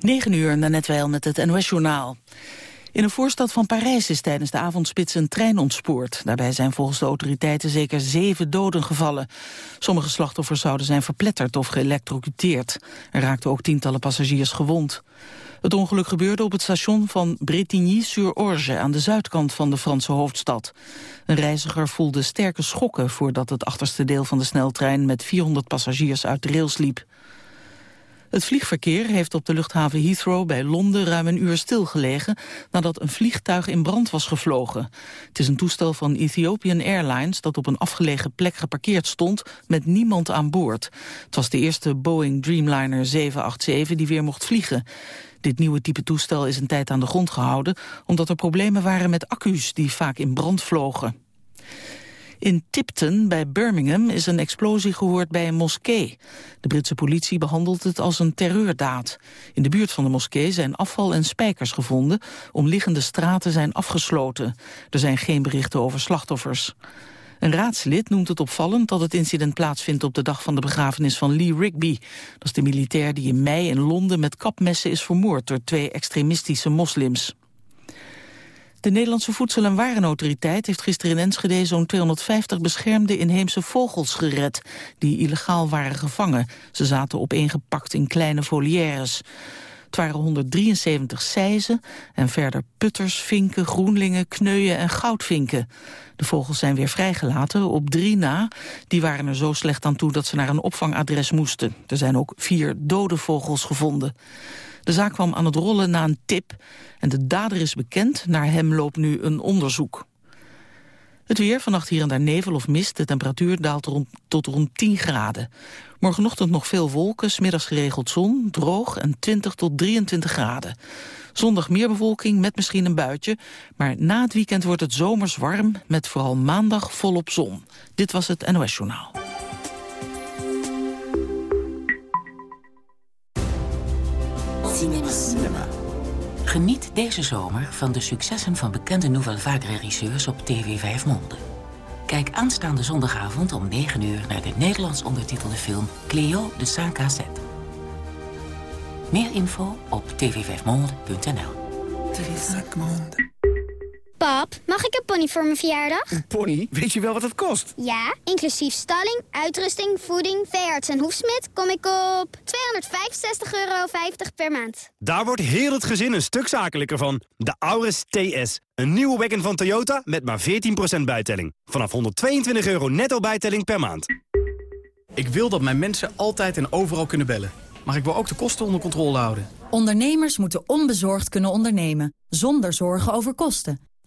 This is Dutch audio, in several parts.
9 uur, net wel met het NOS-journaal. In een voorstad van Parijs is tijdens de avondspits een trein ontspoord. Daarbij zijn volgens de autoriteiten zeker zeven doden gevallen. Sommige slachtoffers zouden zijn verpletterd of geëlectrocuteerd. Er raakten ook tientallen passagiers gewond. Het ongeluk gebeurde op het station van Bretigny-sur-Orge... aan de zuidkant van de Franse hoofdstad. Een reiziger voelde sterke schokken... voordat het achterste deel van de sneltrein... met 400 passagiers uit de rails liep. Het vliegverkeer heeft op de luchthaven Heathrow bij Londen ruim een uur stilgelegen nadat een vliegtuig in brand was gevlogen. Het is een toestel van Ethiopian Airlines dat op een afgelegen plek geparkeerd stond met niemand aan boord. Het was de eerste Boeing Dreamliner 787 die weer mocht vliegen. Dit nieuwe type toestel is een tijd aan de grond gehouden omdat er problemen waren met accu's die vaak in brand vlogen. In Tipton bij Birmingham is een explosie gehoord bij een moskee. De Britse politie behandelt het als een terreurdaad. In de buurt van de moskee zijn afval en spijkers gevonden. Omliggende straten zijn afgesloten. Er zijn geen berichten over slachtoffers. Een raadslid noemt het opvallend dat het incident plaatsvindt op de dag van de begrafenis van Lee Rigby. Dat is de militair die in mei in Londen met kapmessen is vermoord door twee extremistische moslims. De Nederlandse Voedsel- en Warenautoriteit heeft gisteren in Enschede zo'n 250 beschermde inheemse vogels gered, die illegaal waren gevangen. Ze zaten opeengepakt in kleine volières. Het waren 173 seizen en verder putters, vinken, groenlingen, kneuien en goudvinken. De vogels zijn weer vrijgelaten op drie na. Die waren er zo slecht aan toe dat ze naar een opvangadres moesten. Er zijn ook vier dode vogels gevonden. De zaak kwam aan het rollen na een tip en de dader is bekend. Naar hem loopt nu een onderzoek. Het weer, vannacht hier en daar nevel of mist. De temperatuur daalt rond, tot rond 10 graden. Morgenochtend nog veel wolken, smiddags geregeld zon, droog en 20 tot 23 graden. Zondag meer bewolking met misschien een buitje. Maar na het weekend wordt het zomers warm met vooral maandag volop zon. Dit was het NOS Journaal. Geniet deze zomer van de successen van bekende Nouvelle Vague-regisseurs op TV 5 Monde. Kijk aanstaande zondagavond om 9 uur naar de Nederlands ondertitelde film Cleo de Saint-Cassette. Meer info op tv5monde.nl. Pap, mag ik een pony voor mijn verjaardag? Een pony? Weet je wel wat het kost? Ja, inclusief stalling, uitrusting, voeding, veearts en hoefsmid kom ik op 265,50 euro per maand. Daar wordt heel het gezin een stuk zakelijker van. De Auris TS. Een nieuwe wagon van Toyota met maar 14% bijtelling. Vanaf 122 euro netto bijtelling per maand. Ik wil dat mijn mensen altijd en overal kunnen bellen. Maar ik wil ook de kosten onder controle houden. Ondernemers moeten onbezorgd kunnen ondernemen, zonder zorgen over kosten.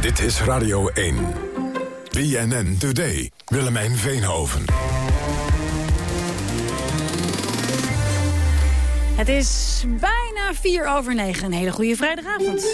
Dit is Radio 1. BNN Today. Willemijn Veenhoven. Het is bijna vier over negen. Een hele goede vrijdagavond.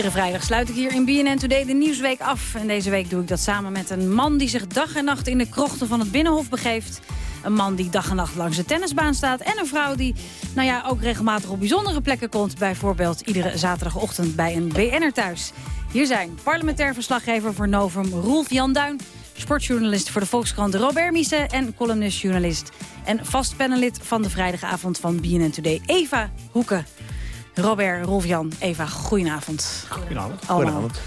Iedere vrijdag sluit ik hier in BNN Today de Nieuwsweek af. En deze week doe ik dat samen met een man die zich dag en nacht in de krochten van het Binnenhof begeeft. Een man die dag en nacht langs de tennisbaan staat. En een vrouw die nou ja, ook regelmatig op bijzondere plekken komt. Bijvoorbeeld iedere zaterdagochtend bij een BN'er thuis. Hier zijn parlementair verslaggever voor Novum Roelf Jan Duin... sportjournalist voor de Volkskrant Robert Miese... en columnist-journalist en vast panelid van de vrijdagavond van BNN Today... Eva Hoeken. Robert, Rolf-Jan, Eva, goedenavond. Goedenavond. Goedenavond.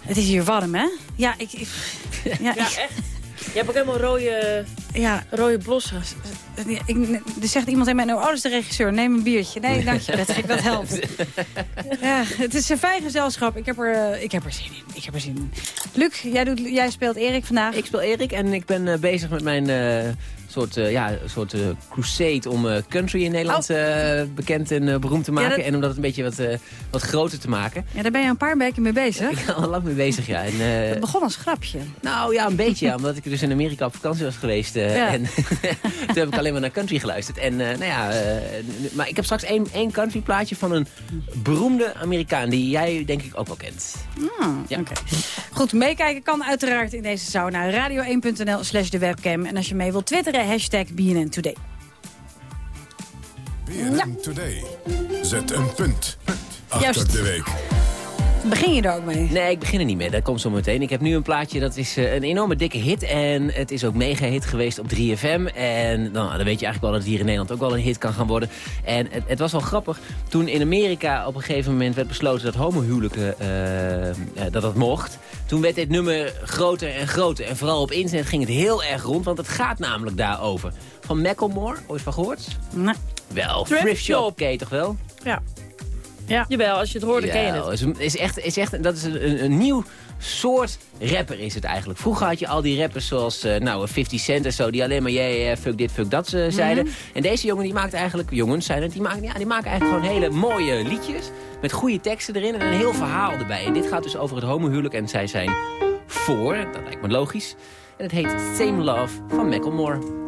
Het is hier warm, hè? Ja, ik... ik ja, ja, echt. Je hebt ook helemaal rode Ja, rode blossen. Ik, er zegt iemand in mijn oh, dat is de regisseur. Neem een biertje. Nee, dank je, Patrick, dat helpt. Ja, het is een fijn gezelschap. Ik heb, er, eh, ik heb er zin in. Ik heb er zin in. Luc, jij, doet, jij speelt Erik vandaag. Ik speel Erik en ik ben eh, bezig met mijn uh, soort, uh, ja, soort crusade om country in Nederland oh. bekend en beroemd te maken. En om dat een beetje wat, wat groter te maken. Ja, daar ben je een paar weken mee bezig. Ik ben al lang mee bezig, ja. En, het begon als grapje. Nou ja, een beetje, ja. Omdat ik dus in Amerika op vakantie was geweest. Ja. En toen heb ik alleen maar naar country geluisterd. En nou ja, maar ik heb straks één, één country plaatje van een beroemde Amerikaan. Die jij denk ik ook wel kent. Ah, ja. oké. Goed, meekijken kan uiteraard in deze sauna. Radio1.nl slash de webcam. En als je mee wilt twitteren, hashtag BNN Today. BNN Today. Zet een punt achter de week. Begin je er ook mee? Nee, ik begin er niet mee. Dat komt zo meteen. Ik heb nu een plaatje, dat is uh, een enorme dikke hit. En het is ook mega hit geweest op 3FM. En nou, dan weet je eigenlijk wel dat het hier in Nederland ook wel een hit kan gaan worden. En het, het was wel grappig. Toen in Amerika op een gegeven moment werd besloten dat homohuwelijken uh, dat dat mocht. Toen werd dit nummer groter en groter. En vooral op internet ging het heel erg rond. Want het gaat namelijk daarover. Van Macklemore, ooit van gehoord? Nee. Wel, Thrift Shop, ken je toch wel? Ja. Ja. Jawel, als je het hoorde, ken je het. Is, echt, is echt, dat is een, een, nieuw soort rapper is het eigenlijk. Vroeger had je al die rappers zoals uh, nou, 50 Cent en zo... die alleen maar yeah, yeah, fuck dit, fuck dat uh, zeiden. En deze jongen die maakt eigenlijk... Jongens zijn het, die maken, ja, die maken eigenlijk gewoon hele mooie liedjes... met goede teksten erin en een heel verhaal erbij. En dit gaat dus over het homohuwelijk en zij zijn voor. Dat lijkt me logisch. En het heet Same Love van Macklemore.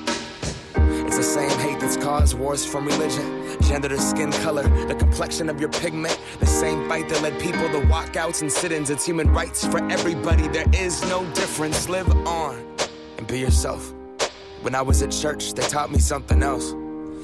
The same hate that's caused wars from religion, gender to skin color, the complexion of your pigment. The same fight that led people to walkouts and sit ins. It's human rights for everybody. There is no difference. Live on and be yourself. When I was at church, they taught me something else.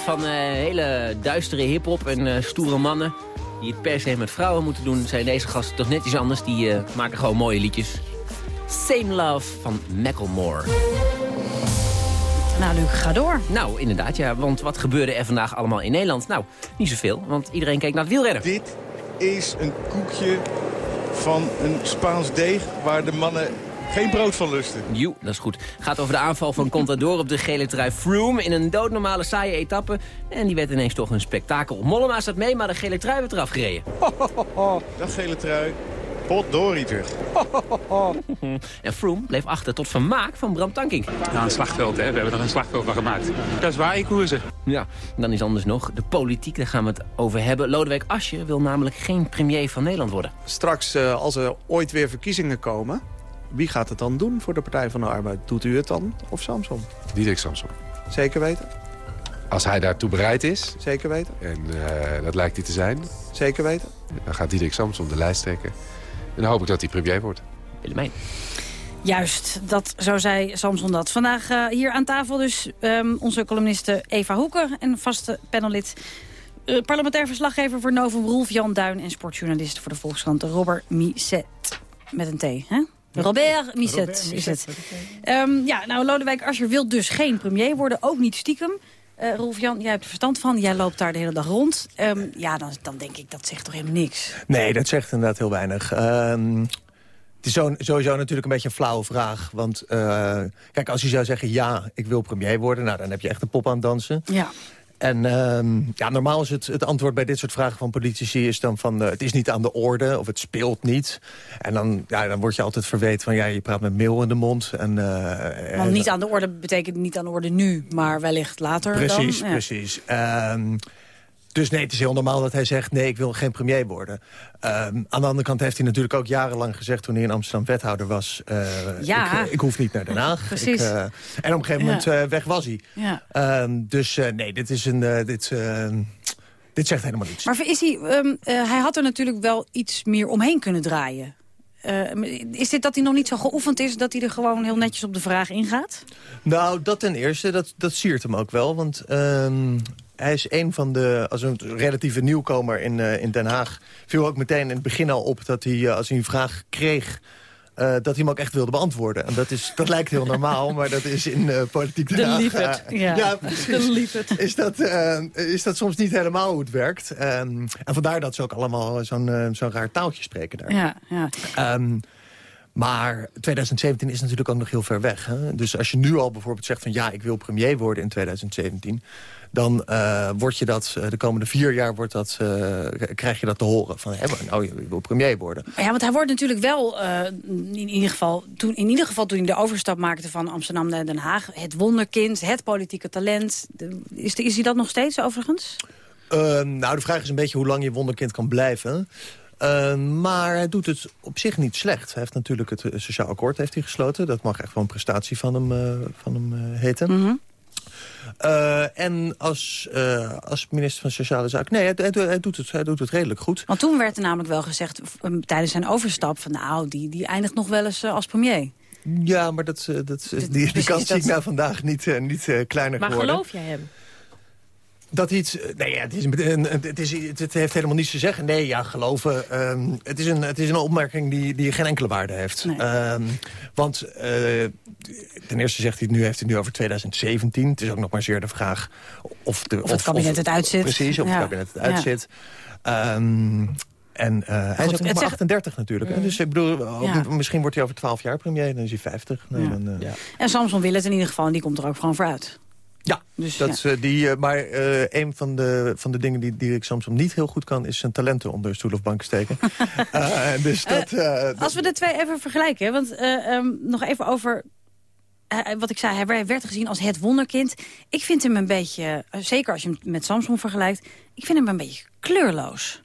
Van uh, hele duistere hip-hop en uh, stoere mannen die het per se met vrouwen moeten doen, zijn deze gasten toch net iets anders. Die uh, maken gewoon mooie liedjes. Same Love van Macklemore. Nou, Luc, ga door. Nou, inderdaad, ja. Want wat gebeurde er vandaag allemaal in Nederland? Nou, niet zoveel, want iedereen keek naar het wielrennen. Dit is een koekje van een Spaans deeg waar de mannen Geen brood van lusten. Joe, dat is goed. Gaat over de aanval van Contador op de gele trui Froome... in een doodnormale saaie etappe. En die werd ineens toch een spektakel. Mollema zat mee, maar de gele trui werd eraf gereden. Dag gele trui. Potdorie terug. en Froome bleef achter tot vermaak van Bram Tankink. Ja, een slagveld, hè. We hebben er een slagveld van gemaakt. Dat is waar, ik koersen. Ja, dan is anders nog. De politiek, daar gaan we het over hebben. Lodewijk Asscher wil namelijk geen premier van Nederland worden. Straks, uh, als er ooit weer verkiezingen komen... wie gaat het dan doen voor de Partij van de Arbeid? Doet u het dan of Samson? Diederik Samson. Zeker weten? Als hij daartoe bereid is. Zeker weten? En uh, dat lijkt hij te zijn. Zeker weten? Dan gaat Diederik Samson de lijst trekken. En dan hoop ik dat hij premier wordt. Willemijn. Juist, dat, zo zei Samson dat. Vandaag uh, hier aan tafel dus um, onze columniste Eva Hoeken en vaste panellid... Uh, parlementair verslaggever voor Novum Roelf Jan Duin... en sportjournalist voor de Volkskrant Robert Miset. Met een T, hè? Robert Miset is het. Um, ja, nou, Lodewijk Asscher wil dus geen premier worden, ook niet stiekem. Uh, Rolf-Jan, jij hebt er verstand van. Jij loopt daar de hele dag rond. Um, ja, dan, dan denk ik, dat zegt toch helemaal niks? Nee, dat zegt inderdaad heel weinig. Um, het is zo, sowieso natuurlijk een beetje een flauwe vraag. Want uh, kijk, als je zou zeggen, ja, ik wil premier worden... nou, dan heb je echt een pop aan het dansen. Ja. En uh, ja, normaal is het, het antwoord bij dit soort vragen van politici... is dan van, uh, het is niet aan de orde of het speelt niet. En dan, ja, dan word je altijd verweten van, ja, je praat met meel in de mond. En, uh, Want niet aan de orde betekent niet aan de orde nu, maar wellicht later precies, dan? Ja. Precies, precies. Dus nee, het is heel normaal dat hij zegt... nee, ik wil geen premier worden. Um, aan de andere kant heeft hij natuurlijk ook jarenlang gezegd... toen hij in Amsterdam wethouder was... Uh, ja. ik, ik, hoef niet naar Den Haag. Precies. Ik, uh, en op een gegeven moment ja. uh, weg was hij. Ja. Um, dus nee, dit is een... dit, dit zegt helemaal niets. Maar is hij, um, hij had er natuurlijk wel iets meer omheen kunnen draaien. is dit dat hij nog niet zo geoefend is... dat hij er gewoon heel netjes op de vraag ingaat? Nou, dat ten eerste, dat, dat siert hem ook wel. Want hij is een van de, als een relatieve nieuwkomer in, uh, in Den Haag... viel ook meteen in het begin al op dat hij, uh, als hij een vraag kreeg... Uh, dat hij hem ook echt wilde beantwoorden. En dat, is, dat lijkt heel normaal, maar dat is in politiek Den Haag... De liefet, ja. ja precies. Is dat, is dat soms niet helemaal hoe het werkt. Um, en vandaar dat ze ook allemaal zo'n zo'n raar taaltje spreken daar. Ja, ja. Um, maar 2017 is natuurlijk ook nog heel ver weg. Hè? Dus als je nu al bijvoorbeeld zegt van... ja, ik wil premier worden in 2017 dan uh, word je dat de komende vier jaar wordt dat, uh, krijg je dat te horen. Van, hé, nou, je wil premier worden. Ja, want hij wordt natuurlijk wel, in, ieder geval, toen, in ieder geval toen hij de overstap maakte van Amsterdam naar Den Haag... het wonderkind, het politieke talent. De, is, is hij dat nog steeds overigens? nou, de vraag is een beetje hoe lang je wonderkind kan blijven. Uh, maar hij doet het op zich niet slecht. Hij heeft natuurlijk het sociaal akkoord heeft hij gesloten. Dat mag echt wel een prestatie van hem, uh, van hem uh, heten. Mm -hmm. Uh, en als, uh, als minister van Sociale Zaken... Nee, hij, hij, hij, doet het, hij doet het redelijk goed. Want toen werd er namelijk wel gezegd um, tijdens zijn overstap... van nou, die, die eindigt nog wel eens uh, als premier. Ja, maar dat, dat, die, die, die kans zie ik nou vandaag niet, niet kleiner maar geworden. Maar geloof jij hem? Dat iets, nee, ja, het, is, het, is, het heeft helemaal niets te zeggen. Nee, ja, geloven. Um, het, is een, het is een opmerking die, die geen enkele waarde heeft. Nee. Um, want uh, ten eerste zegt hij het nu, heeft hij het nu over 2017. Het is ook nog maar zeer de vraag of, de, of het kabinet of, het uitzit. Precies, of ja. het kabinet het uitzit. Ja. Um, en uh, hij is ook nog maar 38 natuurlijk. Mm. Dus ik bedoel, ja. misschien wordt hij over 12 jaar premier. Dan is hij 50. Nee, dan, uh, en Samson wil het in ieder geval. En die komt er ook gewoon voor uit. Ja, dus, dat, ja. Uh, die, uh, maar uh, een van de, van de dingen die Dirk Samsom niet heel goed kan... is zijn talenten onder stoel of bank steken. dus dat, Als we de twee even vergelijken, want um, nog even over... wat ik zei, hij werd gezien als het wonderkind. Ik vind hem een beetje, zeker als je hem met Samson vergelijkt... ik vind hem een beetje kleurloos.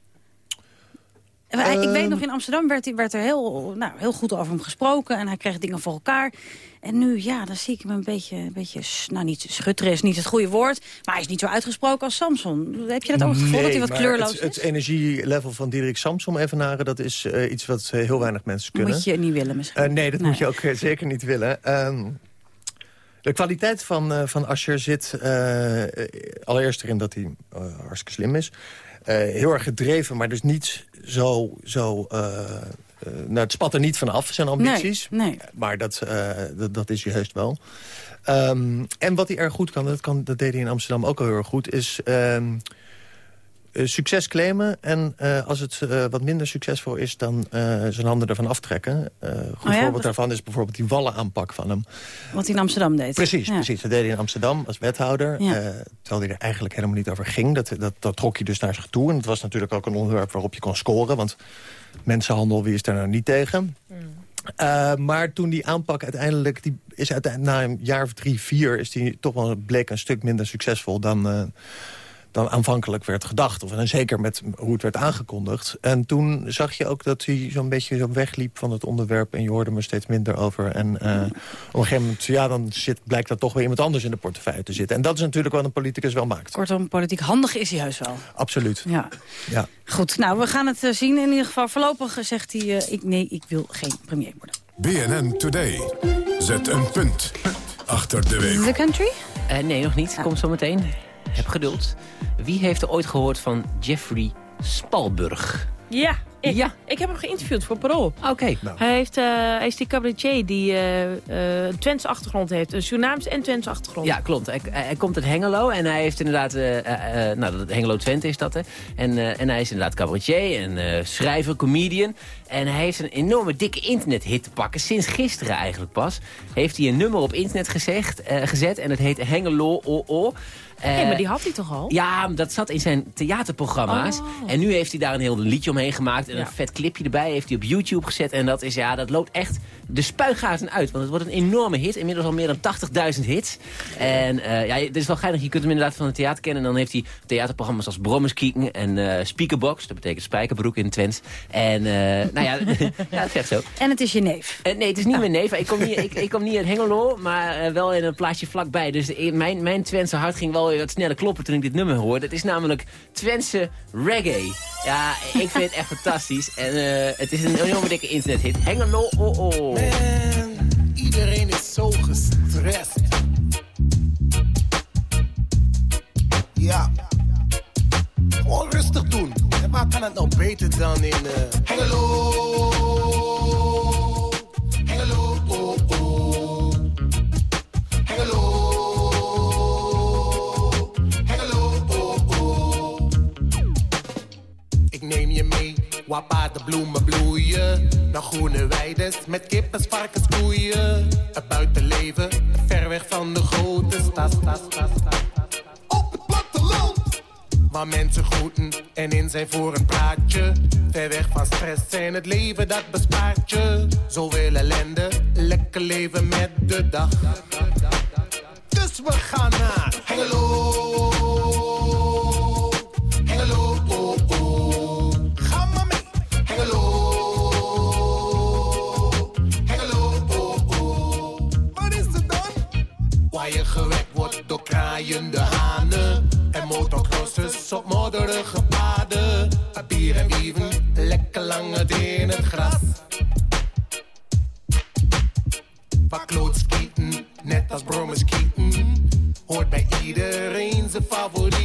Ik weet nog, in Amsterdam werd, werd er heel, nou, heel goed over hem gesproken... en hij kreeg dingen voor elkaar. En nu, ja, dan zie ik hem een beetje, een beetje nou niet schutteren is niet het goede woord... maar hij is niet zo uitgesproken als Samson. Heb je dat ook het gevoel nee, dat hij wat kleurloos het, is? Het energielevel van Diederik Samsom evenaren... dat is uh, iets wat uh, heel weinig mensen kunnen. Moet je niet willen misschien? Uh, nee, dat nee. moet je ook zeker niet willen. Um, de kwaliteit van, van Asher zit allereerst erin dat hij hartstikke slim is. Heel erg gedreven, maar dus niet zo... zo Uh, nou, het spat er niet vanaf, zijn ambities. Nee, nee. Maar dat, dat, dat, is juist wel. Um, en wat hij erg goed kan dat, kan, dat deed hij in Amsterdam ook al heel erg goed... is um, eh, succes claimen. En eh, als het eh, wat minder succesvol is, dan eh, zijn handen ervan aftrekken. Eh goed Oh ja, voorbeeld daarvan is bijvoorbeeld die wallenaanpak van hem. Wat hij in Amsterdam deed. Precies, Ja. precies. Dat deed hij in Amsterdam als wethouder. Ja. eh, terwijl hij er eigenlijk helemaal niet over ging. Dat, dat, dat trok hij dus naar zich toe. En het was natuurlijk ook een onderwerp waarop je kon scoren. Want mensenhandel, wie is daar nou niet tegen? Eh, maar toen die aanpak uiteindelijk... Die is uiteindelijk na een jaar of drie, vier... Is die toch wel bleek een stuk minder succesvol dan, eh, dan aanvankelijk werd gedacht. Of, en zeker met hoe het werd aangekondigd. En toen zag je ook dat hij zo'n beetje zo wegliep van het onderwerp... en je hoorde me steeds minder over. En eh, op een gegeven moment, ja, dan zit, blijkt dat toch weer iemand anders in de portefeuille te zitten. En dat is natuurlijk wat een politicus wel maakt. Kortom, politiek handig is hij juist wel. Absoluut. Ja. Ja. Goed, nou, we gaan het eh, zien. In ieder geval voorlopig zegt hij... eh, ik, nee, ik wil geen premier worden. BNN Today. Zet een punt achter de week. The country? Eh, nee, nog niet. Komt zo meteen. Heb geduld. Wie heeft er ooit gehoord van Jeffrey Spalburg? Ja, ik, ik heb hem geïnterviewd voor Parool. Oké. Hij, heeft, eh, hij is die cabaretier die eh, eh, een Twentse achtergrond heeft. Een Surinaamse en Twentse achtergrond. Ja, klopt. Hij, komt uit Hengelo en hij heeft inderdaad... eh, eh, eh, nou, dat- Hengelo Twente is dat, hè. En, eh, en hij is inderdaad cabaretier en eh, schrijver, comedian. En hij heeft een enorme dikke internethit te pakken. Sinds gisteren eigenlijk pas. Heeft hij een nummer op internet gezegd, eh, gezet en het heet Hengelo OO. Hé, maar die had hij toch al? Ja, dat zat in zijn theaterprogramma's. Oh. En nu heeft hij daar een heel liedje omheen gemaakt. En Ja. een vet clipje erbij heeft hij op YouTube gezet. En dat, is, ja, dat loopt echt de spuigaten uit. Want het wordt een enorme hit. Inmiddels al meer dan 80.000 hits. En eh, ja, het is wel geinig. Je kunt hem inderdaad van het theater kennen. En dan heeft hij theaterprogramma's als Brommerskieken en eh Speakerbox. Dat betekent spijkerbroek in het Twents. En eh, nou ja, ja, is echt zo. En het is je neef. Nee, het is niet mijn neef. Ik kom niet, ik, ik kom niet uit Hengelo, maar wel in een plaatsje vlakbij. Dus mijn, mijn Twentse hart ging wel weer wat sneller kloppen toen ik dit nummer hoorde. Het is namelijk Twentse reggae. Ja, ik vind het echt fantastisch. En het is een enorme dikke internethit. Hengelo, oh oh. Iedereen is zo gestrest. Ja. Gewoon rustig doen. En waar kan het nou beter dan in eh Hengelo? Hengelo, oh oh. Hengelo. Hengelo, oh oh. Ik neem je mee, waar paardenbloemen bloeien. Naar groene weides met kippen, varkens, koeien. Het buitenleven, ver weg van de grote stad. stad, stad, stad. Op het platteland, waar mensen groeten en in zijn voor een praatje. Ver weg van stress en het leven dat bespaart je. Zoveel ellende, lekker leven met de dag. Dus we gaan naar. Hengelo, kraaiende hanen. En motocrossers op modderige paden. Papier en wieven, lekker lang het in het gras. Waar klootskieten, net als brommerskieten. Hoort bij iedereen zijn favorieten.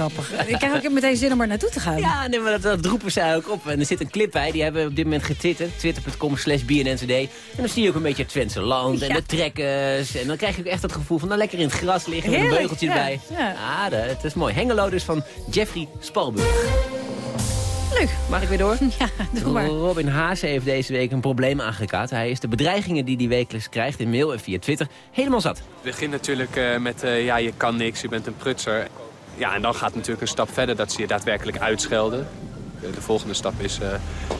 Grappig. Ik krijg ook meteen zin om er naartoe te gaan. Ja, nee, maar dat, dat roepen zij ook op. En er zit een clip bij, die hebben we op dit moment getwitterd. Twitter.com slash BNNCD. En dan zie je ook een beetje het Twentse land en de trekkers. En dan krijg je ook echt het gevoel van nou lekker in het gras liggen met een beugeltje ja, erbij. ja. Ah, dat, het is mooi. Hengelo dus van Jeffrey Spalburg. Leuk. Mag ik weer door? Ja, doe maar. Robin Haase heeft deze week een probleem aangekaart. Hij is de bedreigingen die hij wekelijks krijgt in mail en via Twitter helemaal zat. Het begint natuurlijk eh, met, eh, ja, je kan niks, je bent een prutser. Ja, en dan gaat het natuurlijk een stap verder dat ze je daadwerkelijk uitschelden. Eh, De volgende stap is eh,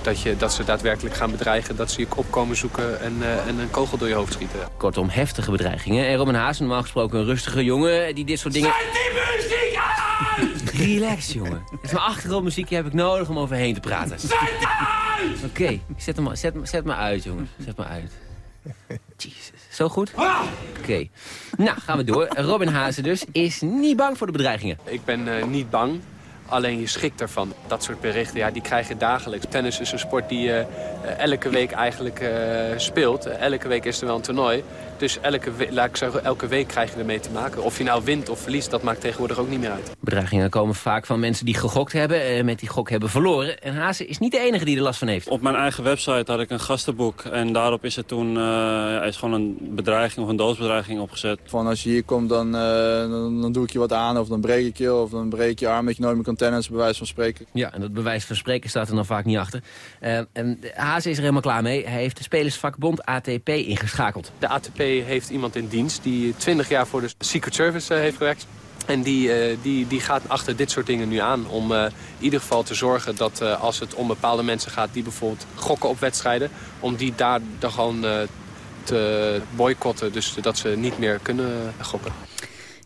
dat, je, dat ze daadwerkelijk gaan bedreigen... dat ze je opkomen zoeken en, eh, en een kogel door je hoofd schieten. Kortom, heftige bedreigingen. En Robin Haase, normaal gesproken een rustige jongen die dit soort dingen... Relax, jongen. Het is mijn achtergrondmuziekje heb ik nodig om overheen te praten. Oké, zet, hem, zet, zet me uit, jongens. Zet me uit. Jezus. Zo goed? Oké. Nou, gaan we door. Robin Haase dus is niet bang voor de bedreigingen. Ik ben eh, niet bang, alleen je schikt ervan. Dat soort berichten, ja, die krijg je dagelijks. Tennis is een sport die eh, elke week eigenlijk speelt. Elke week is er wel een toernooi. Dus elke, we- laat ik zeggen, elke week krijg je ermee te maken. Of je nou wint of verliest, dat maakt tegenwoordig ook niet meer uit. Bedreigingen komen vaak van mensen die gegokt hebben... en met die gok hebben verloren. En Haase is niet de enige die er last van heeft. Op mijn eigen website had ik een gastenboek. En daarop is er toen eh, ja, is gewoon een bedreiging of een doodsbedreiging opgezet. Van als je hier komt, dan, eh, dan, dan doe ik je wat aan. Of dan breek ik je. Of dan breek je arm dat je nooit meer kan tennissen, bij wijze van spreken. Ja, en dat bewijs van spreken staat er dan vaak niet achter. Eh, en Haase is er helemaal klaar mee. Hij heeft de Spelersvakbond ATP ingeschakeld. De ATP heeft iemand in dienst die 20 jaar voor de Secret Service eh, heeft gewerkt. En die, eh, die, die gaat achter dit soort dingen nu aan om eh, in ieder geval te zorgen dat als het om bepaalde mensen gaat die bijvoorbeeld gokken op wedstrijden, om die daar dan gewoon te boycotten, dus dat ze niet meer kunnen gokken.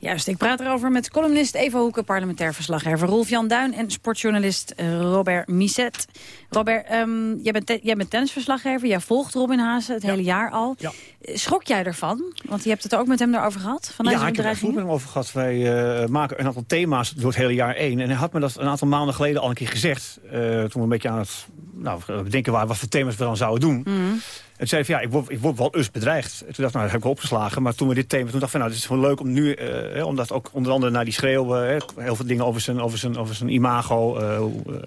Juist, ik praat erover met columnist Eva Hoeken, parlementair verslaggever Rolf-Jan Duin en sportjournalist eh, Robert Miset. Robert, ehm, jij, bent jij bent tennisverslaggever, jij volgt Robin Haase het hele jaar al. Ja. Eh, Schrok jij ervan? Want je hebt het er ook met hem erover gehad, van ja, ik heb het bedreigingen? met hem over gehad. Wij eh, maken een aantal thema's door het hele jaar één. En hij had me dat een aantal maanden geleden al een keer gezegd. toen we een beetje aan het nou, bedenken waren wat voor thema's we dan zouden doen. Mhm. En toen zei van, ja, ik word, ik word wel eens bedreigd. En toen dacht ik, nou, dat heb ik opgeslagen. Maar toen we dit thema, toen dacht ik van, nou, het is gewoon leuk om nu... eh, hè, omdat ook onder andere naar die schreeuw... eh, heel veel dingen over zijn, over zijn, over zijn imago... eh, hoe, eh,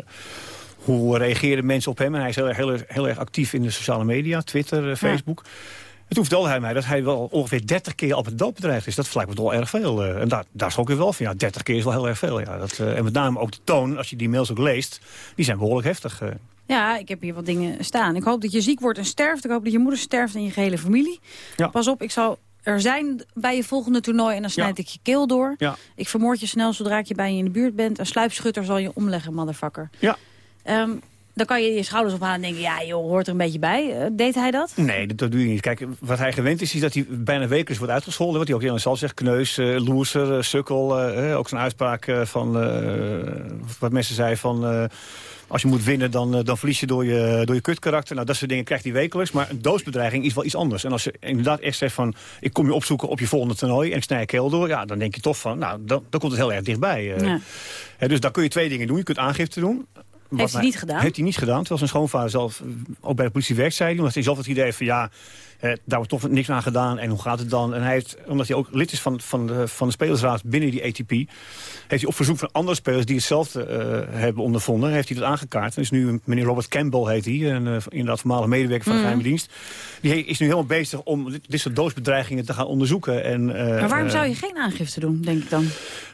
hoe reageren mensen op hem? En hij is heel, erg- heel, heel erg actief in de sociale media, Twitter, eh, Facebook. En toen vertelde hij mij dat hij wel ongeveer 30 keer op het dood bedreigd is. Dat lijkt me toch wel erg veel. eh. en daar, daar schrok ik wel van. Ja, 30 keer is wel heel erg veel. Ja. Dat, eh, en met name ook de toon, als je die mails ook leest, die zijn behoorlijk heftig. Ja, ik heb hier wat dingen staan. Ik hoop dat je ziek wordt en sterft. Ik hoop dat je moeder sterft en je gehele familie. Ja. Pas op, ik zal er zijn bij je volgende toernooi en dan snijd ik je keel door. Ja. Ik vermoord je snel zodra ik je bij je in de buurt bent. Een sluipschutter zal je omleggen, motherfucker. Ja. Ehm, dan kan je je schouders ophalen en denken, ja joh, hoort er een beetje bij. Eh, deed hij dat? Nee, dat, dat doe je niet. Kijk, wat hij gewend is, is dat hij bijna wekelijks wordt uitgescholden. Wat hij ook helemaal zelf zegt. Kneus, eh, loerser, eh, sukkel. ook zijn uitspraak van, wat mensen zeiden van... als je moet winnen, dan, eh, dan verlies je door je, door je kutkarakter. Nou, dat soort dingen krijgt hij wekelijks. Maar een doodsbedreiging is wel iets anders. En als je inderdaad echt zegt van... ik kom je opzoeken op je volgende toernooi en ik snij je keel door... ja, dan denk je toch van, nou, dan, dan komt het heel erg dichtbij. eh. Ja. Hè, dus daar kun je twee dingen doen. Je kunt aangifte doen. Wat Heeft hij niet gedaan? Heeft hij niet gedaan. Terwijl zijn schoonvader zelf ook bij de politie werkt, zei hij. Omdat hij zelf het idee van ja, eh, daar wordt toch niks aan gedaan. En hoe gaat het dan? En hij heeft, omdat hij ook lid is van, van, de, van de spelersraad binnen die ATP... heeft hij op verzoek van andere spelers die hetzelfde eh, hebben ondervonden... heeft hij dat aangekaart. En is nu meneer Robert Campbell heet hij. Een, eh, inderdaad voormalig medewerker van de Mhm. geheime dienst. Die is nu helemaal bezig om dit, dit soort doodsbedreigingen te gaan onderzoeken. En, eh, maar waarom zou je geen aangifte doen, denk ik dan?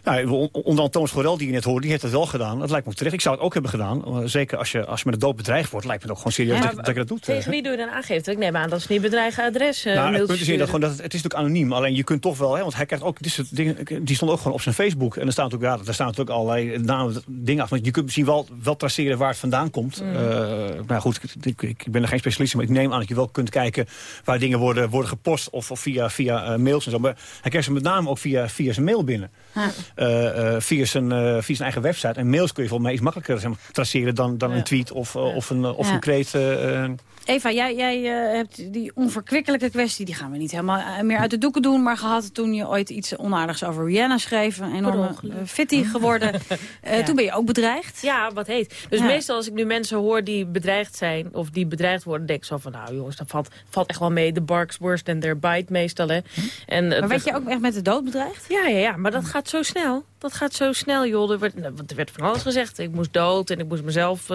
nou, on- onder andere Thomas Gorel, die je net hoorde, die heeft het wel gedaan. Dat lijkt me ook terecht. Ik zou het ook hebben gedaan. Uh, Zeker als je, als je met de dood bedreigd wordt, lijkt me het ook gewoon serieus Ja, dat, dat je dat doet. Tegen wie doe je dan aangifte? Ik neem aan dat is niet bedreigen adres. eh, Nou, het punt is dat sturen. gewoon dat het, het is natuurlijk anoniem. Alleen je kunt toch wel, hè, want hij krijgt ook dit soort dingen, die stond ook gewoon op zijn Facebook. En er staan natuurlijk, ja, daar staan natuurlijk allerlei namen, dingen af. Want je kunt misschien wel, wel traceren waar het vandaan komt. Mm. Maar goed, ik, ik, ben er geen specialist in, maar ik neem aan dat je wel kunt kijken waar dingen worden, worden gepost of, of via, via eh, mails en zo. Maar hij krijgt ze met name ook via, via zijn mail binnen. Via, zijn, via zijn eigen website. En mails kun je volgens mij iets makkelijker zeg maar, traceren dan, dan een tweet of, of een, of Ja. een kreet. Eh, eh, Eva, jij, jij eh, hebt die verkwikkelijke kwestie, die gaan we niet helemaal eh, meer uit de doeken doen, maar gehad toen je ooit iets onaardigs over Rihanna schreef. Een enorme uh, fitty geworden. Uh, Ja. Toen ben je ook bedreigd. Ja, wat heet. Dus Ja. meestal als ik nu mensen hoor die bedreigd zijn... of die bedreigd worden, denk ik zo van... nou jongens, dat valt, valt echt wel mee. The bark's worse than their bite meestal, hè. En, Maar werd je ook echt met de dood bedreigd? Ja, ja, ja, maar dat gaat zo snel. Dat gaat zo snel, joh. Er werd, nou, want er werd van alles gezegd. Ik moest dood en ik moest mezelf...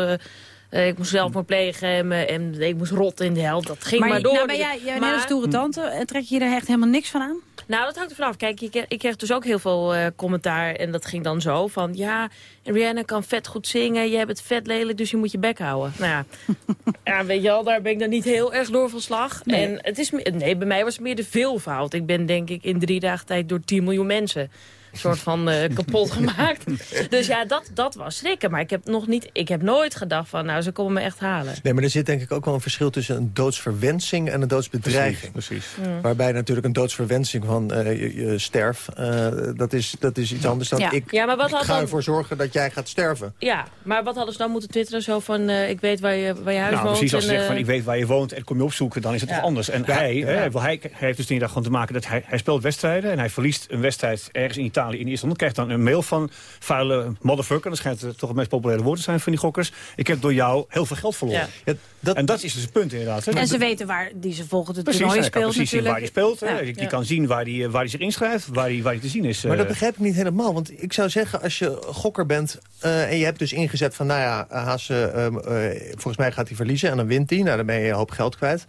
eh, ik moest zelf maar plegen en, en ik moest rotten in de hel. Dat ging maar, door. Nou ben jij, jij een hele stoere tante. eh, Trek je er echt helemaal niks van aan? Nou, dat hangt er vanaf. Kijk, ik, ik kreeg dus ook heel veel eh, commentaar. En dat ging dan zo van... Ja, Rihanna kan vet goed zingen. Je hebt het vet lelijk, dus je moet je bek houden. Nou ja, ja weet je wel, daar ben ik dan niet heel erg door van slag. Nee. En het is, nee, bij mij was het meer de veelvoud. Ik ben denk ik in drie dagen tijd door 10 miljoen mensen... soort van eh, kapot gemaakt. Dus ja, dat, dat was schrikken. Maar ik heb, nog niet, ik heb nooit gedacht van... nou, ze komen me echt halen. Nee, maar er zit denk ik ook wel een verschil tussen een doodsverwensing en een doodsbedreiging. Precies. Mm. Waarbij natuurlijk een doodsverwensing van eh, je, je sterf, eh, dat, is, dat is iets anders dan Ja. ik, Ja, maar wat ik ga dan- ervoor zorgen dat jij gaat sterven. Ja, maar wat hadden ze dan moeten twitteren? Zo van, eh, ik weet waar je, waar je huis Nou, woont. precies, als je en, zegt van ik weet waar je woont en kom je opzoeken, dan is het Ja. toch anders. En Ja. hij, Ja. Hè, hij heeft dus inderdaad gewoon te maken dat hij, hij speelt wedstrijden en hij verliest een wedstrijd ergens in Italië in de eerste ronde. Krijgt dan een mail van vuile motherfucker, dat schijnt eh, toch het meest populaire woord te zijn van die gokkers. Ik heb door jou heel veel geld verloren. Ja. En dat is dus het punt inderdaad. Hè. En ze Dat- weten waar die ze volgens het Precies, toernooi speelt precies zien waar hij speelt. hè. Je kan zien waar hij, waar hij zich inschrijft, waar hij, waar hij te zien is. Maar eh. dat begrijp ik niet helemaal. Want ik zou zeggen, als je gokker bent eh, en je hebt dus ingezet van... nou ja, Haase, ehm, eh, volgens mij gaat hij verliezen en dan wint hij. Nou, dan ben je een hoop geld kwijt.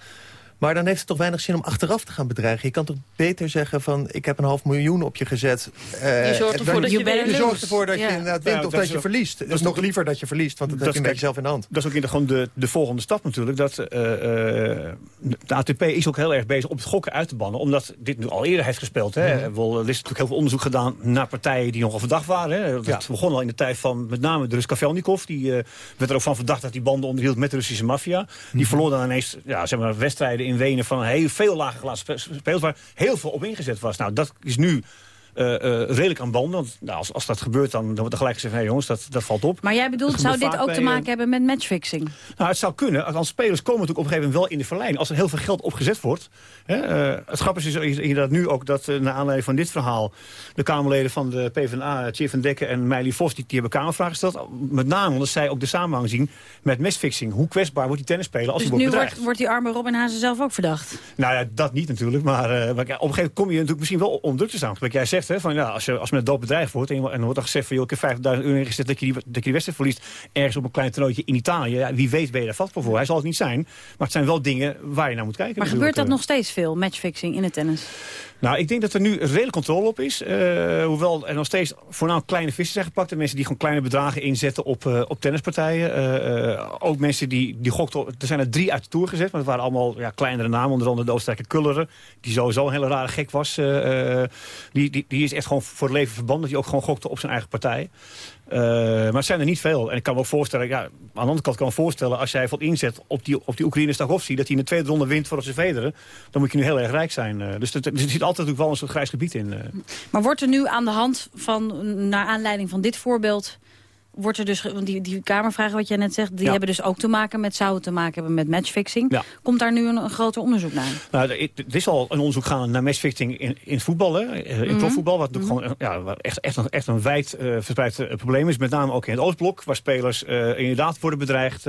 Maar dan heeft het toch weinig zin om achteraf te gaan bedreigen. Je kan toch beter zeggen van, ik heb een half miljoen op je gezet. eh, Je zorgt en ervoor dat je zorgt ervoor dat Ja. je inderdaad Ja, wint of dat dat, je verliest. Het is nog liever dat je verliest, want dat, heb je een beetje zelf in de hand. Dat is ook in de, gewoon de, de volgende stap natuurlijk. Dat, eh, eh, de ATP is ook heel erg bezig om het gokken uit te bannen. Omdat dit nu al eerder heeft gespeeld. Hè. Mhm. Wel, er is natuurlijk heel veel onderzoek gedaan naar partijen die nogal verdacht waren. Hè. Dat begon al in de tijd van met name de Rus Kavelnikov. Die eh, werd er ook van verdacht dat hij banden onderhield met de Russische maffia. Die Mhm. verloor dan ineens ja, zeg maar, wedstrijden in Wenen van heel veel lage glazen speelt waar heel veel op ingezet was. Nou, dat is nu eh, eh, redelijk aan banden. Want nou, als, als dat gebeurt, dan, dan wordt er gelijk gezegd... Hey, jongens, dat, dat valt op. Maar jij bedoelt, zou dit ook te bij, eh, maken hebben met matchfixing? nou, het zou kunnen. Als spelers komen natuurlijk op een gegeven moment wel in de verleiding. Als er heel veel geld opgezet wordt. Hè, het grappige is inderdaad nu ook dat naar aanleiding van dit verhaal... de Kamerleden van de PvdA, Thierry van Dekken en Meili Vos... Die, die hebben Kamervragen gesteld. Met name omdat zij ook de samenhang zien met matchfixing. Hoe kwetsbaar wordt die tennisspeler als Dus hij nu wordt wordt, bedreigd? wordt die arme Robin Hazen zelf ook verdacht? Nou ja, dat niet natuurlijk. Maar, op een gegeven moment kom je natuurlijk misschien wel onder druk te staan. Wat jij zegt, hè, van, ja, als, je, als men dood bedreigd wordt... en, je, en er wordt dan gezegd van, joh, ik heb 50.000 euro ingezet... Dat je, die, dat je die wedstrijd verliest ergens op een klein toernooitje in Italië. Ja, wie weet ben je daar vatbaar voor. Hij zal het niet zijn. Maar het zijn wel dingen waar je naar moet kijken. Maar gebeurt dat nog steeds veel, matchfixing in het tennis? Nou, ik denk dat er nu redelijk controle op is. Uh, hoewel er nog steeds voornamelijk kleine vissen zijn gepakt. En mensen die gewoon kleine bedragen inzetten op, uh, op tennispartijen. Uh, ook mensen die, die gokten... Er zijn er drie uit de Tour gezet. Maar het waren allemaal ja, kleinere namen. Onder andere de Oostenrijker Kulleren. Die sowieso een hele rare gek was. Die, die, die is echt gewoon voor het leven verbannen. Hij ook gewoon gokte op zijn eigen partij. Uh, maar het zijn er niet veel. En ik kan me ook voorstellen, ja, aan de andere kant kan ik me voorstellen... als jij wat inzet op die, op die Oekraïne Stagovski... dat hij in de tweede ronde wint voor zijn Federer... dan moet je nu heel erg rijk zijn. Uh, dus er, zit altijd natuurlijk wel een soort grijs gebied in. Uh. Maar wordt er nu aan de hand van, naar aanleiding van dit voorbeeld... wordt er dus, want die, die kamervragen wat jij net zegt... die Ja. hebben dus ook te maken met, zouden te maken hebben met matchfixing. Ja. Komt daar nu een, een groter onderzoek naar? Nou, er is al een onderzoek gaan naar matchfixing in, in voetbal, hè, in Mhm. profvoetbal, wat natuurlijk gewoon ja, waar echt, echt, een, echt een wijd uh, verspreid uh, probleem is. Met name ook in het Oostblok, waar spelers uh, inderdaad worden bedreigd,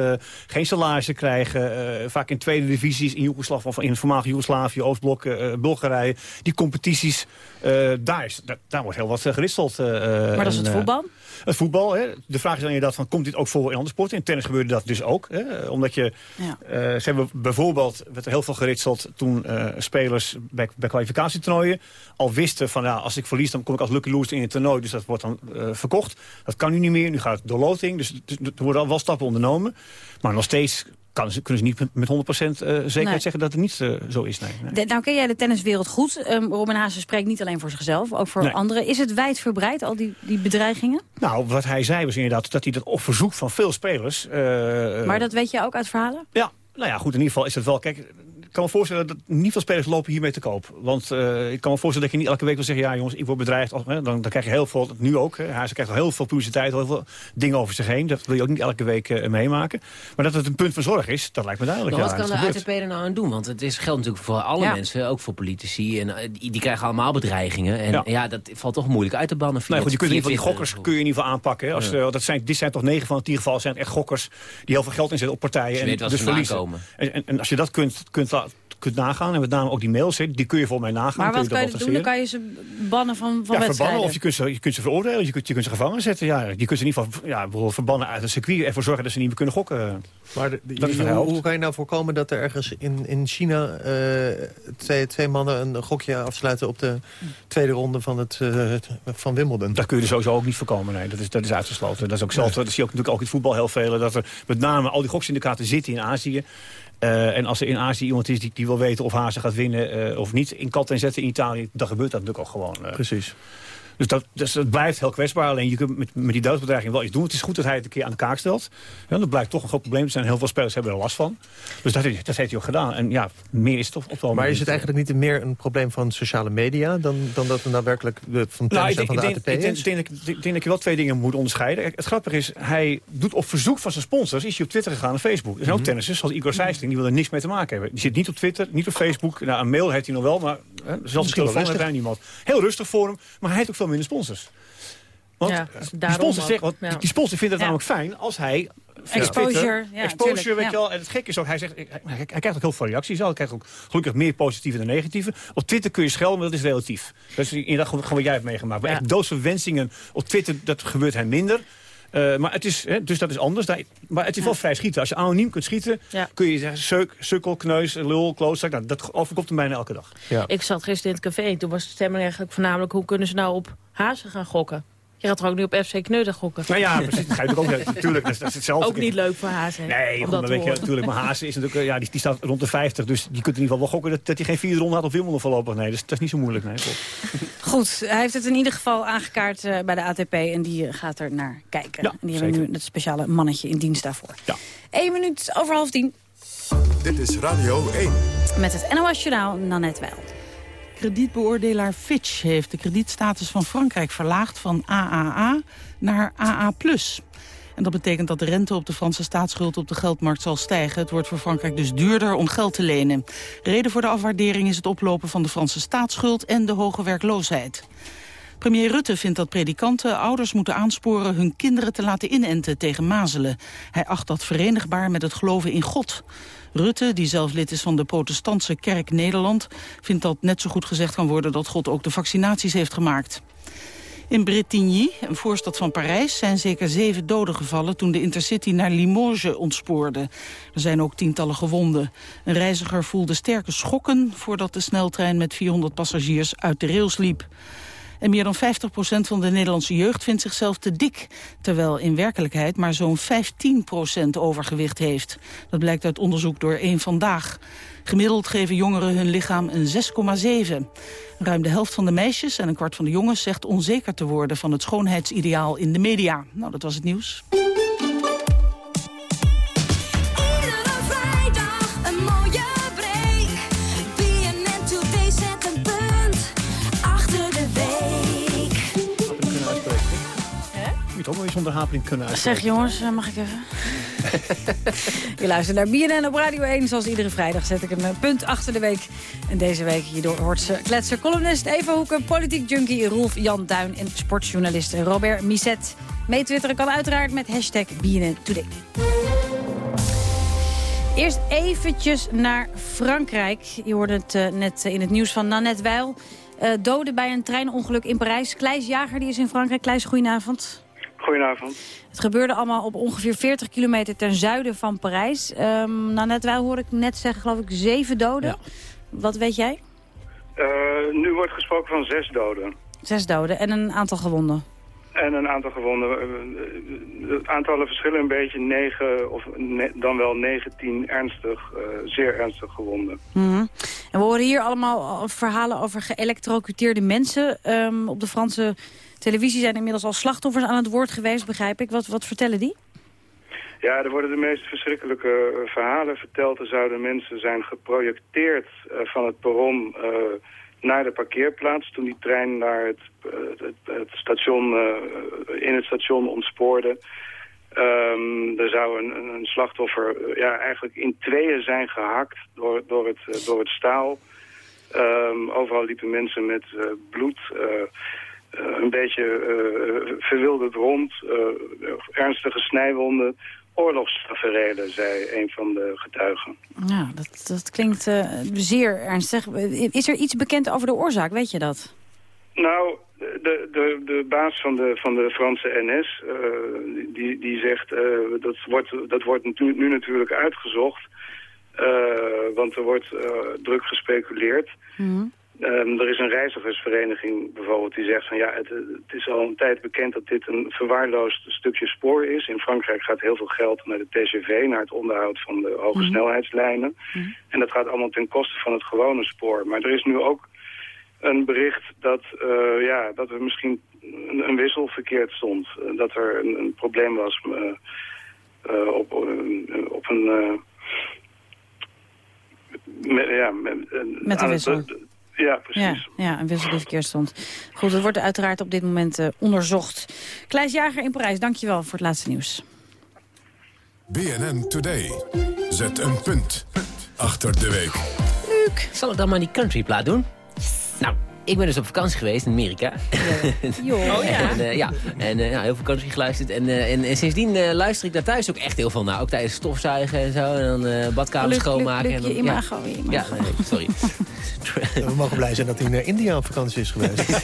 geen salaris krijgen. vaak in tweede divisies in Joegoslav of in het voormalige Joegoslavië, Oostblok, Bulgarije. Die competities, uh, daar, is, daar, daar wordt heel wat uh, geritseld. Uh, maar dat is het voetbal? Het voetbal, hè. de vraag is dan inderdaad van, komt dit ook voor in andere sporten? In tennis gebeurde dat dus ook. Hè? Omdat je, ja. ze hebben bijvoorbeeld, werd er heel veel geritseld toen spelers bij, bij kwalificatietoernooien al wisten van, ja, als ik verlies dan kom ik als lucky loser in het toernooi, dus dat wordt dan verkocht. Dat kan nu niet meer, nu gaat het door loting, dus, dus er worden al wel stappen ondernomen. Maar nog steeds kan ze, kunnen ze niet met 100% uh, zekerheid nee. zeggen dat het niet uh, zo is. Nee, nee. De, nou ken jij de tenniswereld goed. Um, Robin Haase spreekt niet alleen voor zichzelf, ook voor anderen. Is het wijdverbreid, al die, die bedreigingen? Nou, wat hij zei was inderdaad dat hij dat op verzoek van veel spelers... Uh, maar dat weet je ook uit verhalen? Ja, nou ja, goed, in ieder geval is het wel... Kijk, kan me voorstellen dat niet veel spelers lopen hiermee te koop. Want uh, ik kan me voorstellen dat je niet elke week wil zeggen... ja jongens, ik word bedreigd. Of, hè, dan, dan krijg je heel veel, nu ook. Hè, hij krijgt al heel veel publiciteit, heel veel dingen over zich heen. Dat wil je ook niet elke week uh, meemaken. Maar dat het een punt van zorg is, dat lijkt me duidelijk. Maar ja, wat kan de ATP er nou aan doen? Want het is, geldt natuurlijk voor alle ja. mensen, ook voor politici. En uh, die, die, krijgen allemaal bedreigingen. En ja. ja. dat valt toch moeilijk uit te bannen. Nee, goed, je kunt in ieder geval die gokkers kun je in ieder geval aanpakken. Als, dat zijn, dit zijn toch negen van de tien gevallen zijn echt gokkers... die heel veel geld inzetten op partijen. en dus verliezen. En, en, en als je dat kunt, kunt kunt nagaan. En met name ook die mails, die kun je voor mij nagaan. Maar wat kun je, kan je doen? Dan kan je ze bannen van, van ja, wedstrijden? verbannen of je kunt, ze, je kunt ze veroordelen. Je kunt, je kunt ze gevangen zetten. Ja, je kunt ze in ieder geval ja, bijvoorbeeld verbannen uit het circuit. Ervoor zorgen dat ze niet meer kunnen gokken. Maar de, de, dat je, hoe, hoe, kan je nou voorkomen dat er ergens in, in China... Uh, twee, twee mannen een gokje afsluiten op de tweede ronde van, het, uh, van Wimbledon? Dat kun je er sowieso ook niet voorkomen. Nee, dat is, dat is uitgesloten. Dat is ook zelf, nee. dat zie je ook natuurlijk ook in het voetbal heel veel. Dat er met name al die goksindicaten zitten in Azië. Uh, en als er in Azië iemand is die, die wil weten of Hazen gaat winnen uh, of niet... in kat en zetten in Italië, dan gebeurt dat natuurlijk ook gewoon. Uh. Precies. Dus dat, dus dat blijft heel kwetsbaar. Alleen je kunt met, met die doodsbedreiging wel iets doen. Het is goed dat hij het een keer aan de kaak stelt. Ja, dat blijkt toch een groot probleem. Er zijn heel veel spelers hebben er last van. Dus dat, dat heeft hij ook gedaan. En ja, meer is het toch op wel Maar is het eigenlijk niet meer een probleem van sociale media... dan, dan dat het daadwerkelijk de, van tennis nou, van de denk, ATP ik denk, is? Ik denk, ik denk dat je wel twee dingen moet onderscheiden. Het grappige is, hij doet op verzoek van zijn sponsors... is hij op Twitter gegaan en Facebook. Er zijn ook tennissers, zoals Igor Sijsling, die wil er niks mee te maken hebben. Die zit niet op Twitter, niet op Facebook. Nou, een mail heeft hij nog wel, maar hè, zelfs een telefoon heeft hij niemand. Heel rustig voor hem, maar hij heeft ook veel minder sponsors. Want ja, die sponsor, zegt, want ja. die sponsor vindt het ja. namelijk fijn als hij... Exposure. Ja, exposure, tuurlijk, weet je wel. En het gekke is ook, hij, zegt, hij, hij, krijgt ook heel veel reacties. Hij krijgt ook gelukkig meer positieve dan negatieve. Op Twitter kun je schelden, maar dat is relatief. Dat is inderdaad gewoon wat jij hebt meegemaakt. Maar echt doodsverwensingen op Twitter, dat gebeurt hem minder. Uh, maar het is, hè, dus dat is anders. Maar het is wel vrij schieten. Als je anoniem kunt schieten, kun je zeggen... Suk, sukkel, kneus, lul, klootzak. Nou, dat overkomt hem bijna elke dag. Ik zat gisteren in het café en toen was de stemming eigenlijk voornamelijk... hoe kunnen ze nou op hazen gaan gokken? Je gaat er ook nu op FC Kneuden gokken. Nou ja, precies. Dat ga je ook. Natuurlijk, dat, dat is hetzelfde. Ook niet leuk voor Hazen. Nee, maar weet je, natuurlijk. Maar Hazen is natuurlijk, ja, die, die staat rond de 50. Dus die kunt in ieder geval wel gokken dat, dat hij geen vierde ronde had op Wimbledon voorlopig. Nee, dus dat is niet zo moeilijk. Nee, Goed, hij heeft het in ieder geval aangekaart uh, bij de ATP. En die gaat er naar kijken. Ja, en die hebben nu het speciale mannetje in dienst daarvoor. Ja. Eén minuut over half tien. Dit is Radio 1. Met het NOS Journaal Nanette Wel. Kredietbeoordelaar Fitch heeft de kredietstatus van Frankrijk verlaagd van AAA naar AA+. En dat betekent dat de rente op de Franse staatsschuld op de geldmarkt zal stijgen. Het wordt voor Frankrijk dus duurder om geld te lenen. Reden voor de afwaardering is het oplopen van de Franse staatsschuld en de hoge werkloosheid. Premier Rutte vindt dat predikanten ouders moeten aansporen hun kinderen te laten inenten tegen mazelen. Hij acht dat verenigbaar met het geloven in God. Rutte, die zelf lid is van de protestantse kerk Nederland... vindt dat net zo goed gezegd kan worden dat God ook de vaccinaties heeft gemaakt. In Bretigny, een voorstad van Parijs, zijn zeker zeven doden gevallen... toen de Intercity naar Limoges ontspoorde. Er zijn ook tientallen gewonden. Een reiziger voelde sterke schokken... voordat de sneltrein met 400 passagiers uit de rails liep. En meer dan 50% van de Nederlandse jeugd vindt zichzelf te dik. Terwijl in werkelijkheid maar zo'n 15% overgewicht heeft. Dat blijkt uit onderzoek door één Vandaag. Gemiddeld geven jongeren hun lichaam een 6,7. Ruim de helft van de meisjes en een kwart van de jongens zegt onzeker te worden van het schoonheidsideaal in de media. Nou, dat was het nieuws. Ook wel eens zonder hapeling kunnen uitspreken. Zeg jongens, mag ik even? je luistert naar BNN op Radio 1. Zoals iedere vrijdag zet ik een eh, punt achter de week. En deze week hierdoor hoort ze kletser columnist Eva Hoeken... politiek junkie Rolf Jan Duin en sportjournalist Robert Miset. Meetwitteren kan uiteraard met hashtag BNN Today. Eerst eventjes naar Frankrijk. Je hoorde het uh, net in het nieuws van Nanette Weil. Uh, doden bij een treinongeluk in Parijs. Kleis Jager die is in Frankrijk. Kleis, goedenavond. Goedenavond. Het gebeurde allemaal op ongeveer 40 kilometer ten zuiden van Parijs. Um, nou, net wel hoorde ik net zeggen, geloof ik, zeven doden. Ja. Wat weet jij? Uh, nu wordt gesproken van zes doden. Zes doden en een aantal gewonden. En een aantal gewonden. De aantallen verschillen een beetje. Negen of ne dan wel 19 ernstig, uh, zeer ernstig gewonden. Mm -hmm. En we horen hier allemaal verhalen over geëlectrocuteerde mensen. Um, op de Franse televisie zijn inmiddels al slachtoffers aan het woord geweest, begrijp ik. Wat, wat vertellen die? Ja, er worden de meest verschrikkelijke eh, verhalen verteld. Er zouden mensen zijn geprojecteerd eh, van het perron eh, naar de parkeerplaats... toen die trein naar het, het, het station, in het station ontspoorde. Ehm, er zou een, een- slachtoffer ja, eigenlijk in tweeën zijn gehakt door, door, het, door het staal. Ehm, overal liepen mensen met bloed... een beetje eh, verwilderd rond, eh, ernstige snijwonden, oorlogstaferelen, zei een van de getuigen. Nou, dat, dat klinkt eh, zeer ernstig. Is er iets bekend over de oorzaak, weet je dat? Nou, de, de, de baas van de, van de Franse NS, eh, die, die zegt, eh, dat wordt, dat wordt nu, nu natuurlijk uitgezocht, eh, want er wordt eh, druk gespeculeerd. Ehm, er is een reizigersvereniging bijvoorbeeld die zegt van ja, het, het is al een tijd bekend dat dit een verwaarloosd stukje spoor is. In Frankrijk gaat heel veel geld naar de TGV, naar het onderhoud van de hoge snelheidslijnen. En dat gaat allemaal ten koste van het gewone spoor. Maar er is nu ook een bericht dat, eh, ja, dat er misschien een, een wissel verkeerd stond. Eh, dat er een, een probleem was eh, op, op een... met, ja, met, de wissel. het- ja, precies. Ja, ja, een wissel die verkeerd stond. Goed, het wordt uiteraard op dit moment eh, onderzocht. Kleis Jager in Parijs, dankjewel voor het laatste nieuws. BNN Today. Zet een punt achter de week. Luc, zal ik dan maar die countryplaat doen? Nou, ik ben dus op vakantie geweest in Amerika. Joh. Oh ja? En, eh, ja, en eh, ja, heel veel country geluisterd. En, eh, en, en sindsdien eh, luister ik daar thuis ook echt heel veel naar. Ook tijdens stofzuigen en zo. En dan eh badkamer Luc, Luc, schoonmaken. En dan, je imago. Ja, nee, sorry. We mogen blij zijn dat hij naar India op vakantie is geweest.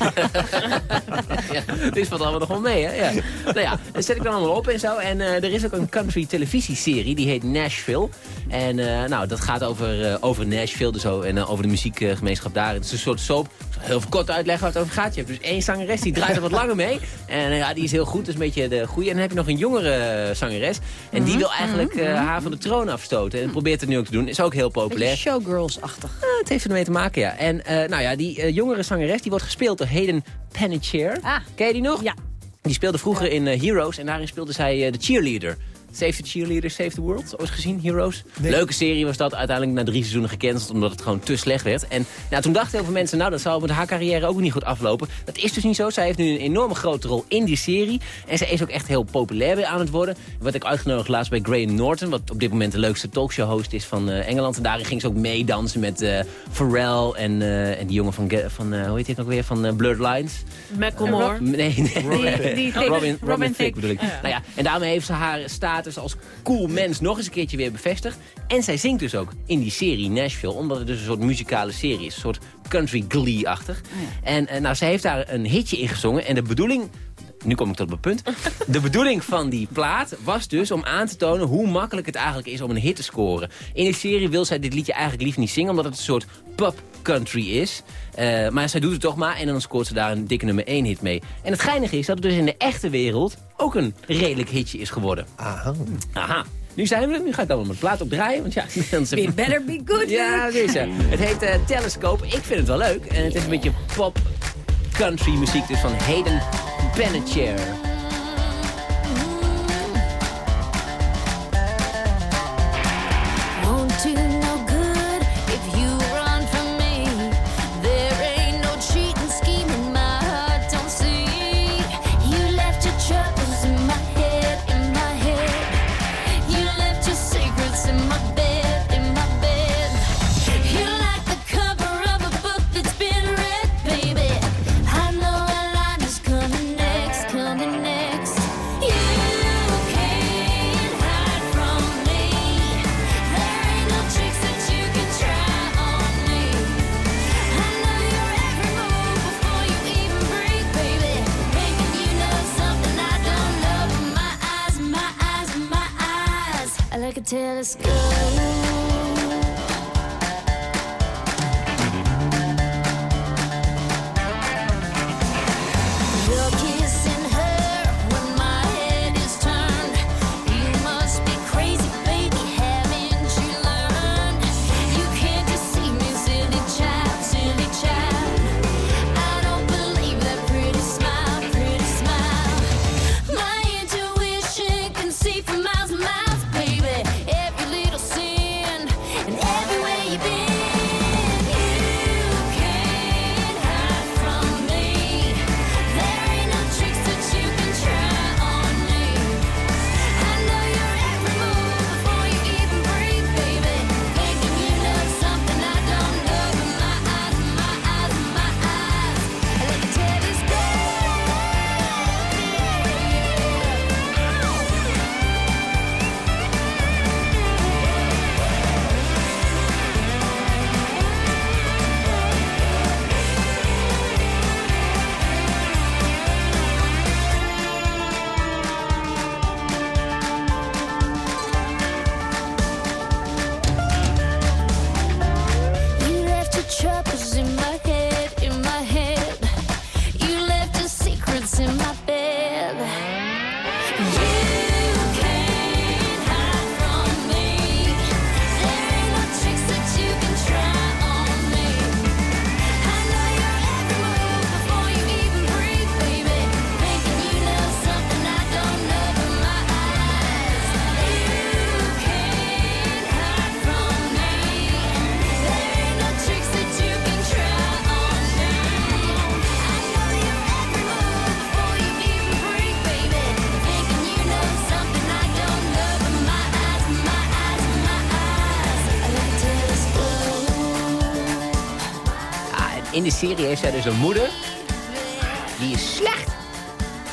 ja, dit valt allemaal nog wel mee, hè? Ja. Nou ja, dat zet ik dan allemaal op en zo. En eh, er is ook een country televisieserie, die heet Nashville. En eh, nou, dat gaat over, eh, over Nashville dus zo, en eh, over de muziekgemeenschap daar. Het is een soort soap. Heel veel kort uitleggen waar het over gaat. Je hebt dus één zangeres, die draait er wat langer mee. En eh, ja, die is heel goed, dat is een beetje de goede. En dan heb je nog een jongere eh, zangeres. En die wil eigenlijk eh, haar van de troon afstoten. En probeert het nu ook te doen. Is ook heel populair. Showgirls-achtig. Het heeft ermee te maken, ja. En nou ja, die jongere zangeres die wordt gespeeld door Hayden Panettiere. Ah. Ken je die nog? Ja. Die speelde vroeger in Heroes en daarin speelde zij de cheerleader. Save the Cheerleader, Save the World. Ooit gezien, Heroes? Leuke serie was dat. Uiteindelijk na drie seizoenen gecanceld omdat het gewoon te slecht werd. En nou, toen dachten heel veel mensen, nou dat zal met haar carrière ook niet goed aflopen. Dat is dus niet zo. Zij heeft nu een enorme grote rol in die serie. En zij is ook echt heel populair weer aan het worden. Werd ik uitgenodigd laatst bij Graham Norton. Wat op dit moment de leukste talkshow host is van eh, Engeland. En daarin ging ze ook meedansen met eh, Pharrell en, eh, en die jongen van, van eh, hoe heet hij ook weer, van eh, Blurred Lines. Macklemore. Nee, nee. Die- die Thicke. Robin, Robin, Robin Thicke bedoel ik. Ja. Nou ja, en daarmee heeft ze haar status als cool mens nog eens een keertje weer bevestigd. En zij zingt dus ook in die serie Nashville, omdat het dus een soort muzikale serie is. Een soort country glee-achtig. En eh, nou, zij heeft daar een hitje in gezongen. En de bedoeling nu kom ik tot mijn punt. De bedoeling van die plaat was dus om aan te tonen hoe makkelijk het eigenlijk is om een hit te scoren. In de serie wil zij dit liedje eigenlijk liever niet zingen, omdat het een soort pop country is. Eh, maar zij doet het toch maar en dan scoort ze daar een dikke nummer 1 hit mee. En het geinige is dat het dus in de echte wereld ook een redelijk hitje is geworden. Aha. Aha. Nu zijn we er. Nu ga ik dan met de plaat opdraaien. Want ja, anders Be better be good, Ja, is het. Het heet eh, Telescope. Ik vind het wel leuk. En het is een beetje pop country muziek dus van Hayden Panettiere. Serie heeft zij dus een moeder.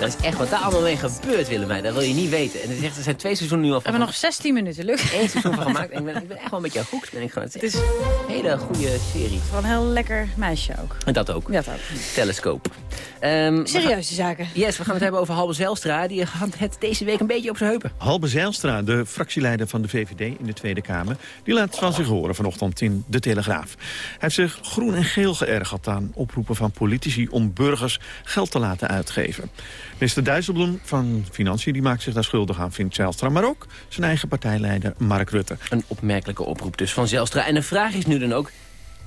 Dat is echt wat daar allemaal mee gebeurt, Willemijn. Dat wil je niet weten. En het is echt, er zijn twee seizoenen nu al We van hebben nog 16 minuten, Luc. één seizoen van gemaakt. En ik ben, ik ben echt wel een beetje hoekt. Ben ik gewoon. Het is een hele goede serie. Van een heel lekker meisje ook. En dat ook. Ja, dat ook. Telescoop. Ehm, we Serieuze zaken. Yes, we gaan het hebben over Halbe Zijlstra. Die had het deze week een beetje op zijn heupen. Halbe Zijlstra, de fractieleider van de VVD in de Tweede Kamer... die laat van zich horen vanochtend in De Telegraaf. Hij heeft zich groen en geel geërgerd aan oproepen van politici... om burgers geld te laten uitgeven. Minister Dijsselbloem van Financiën die maakt zich daar schuldig aan, vindt Zijlstra... maar ook zijn eigen partijleider Mark Rutte. Een opmerkelijke oproep dus van Zijlstra. En de vraag is nu dan ook,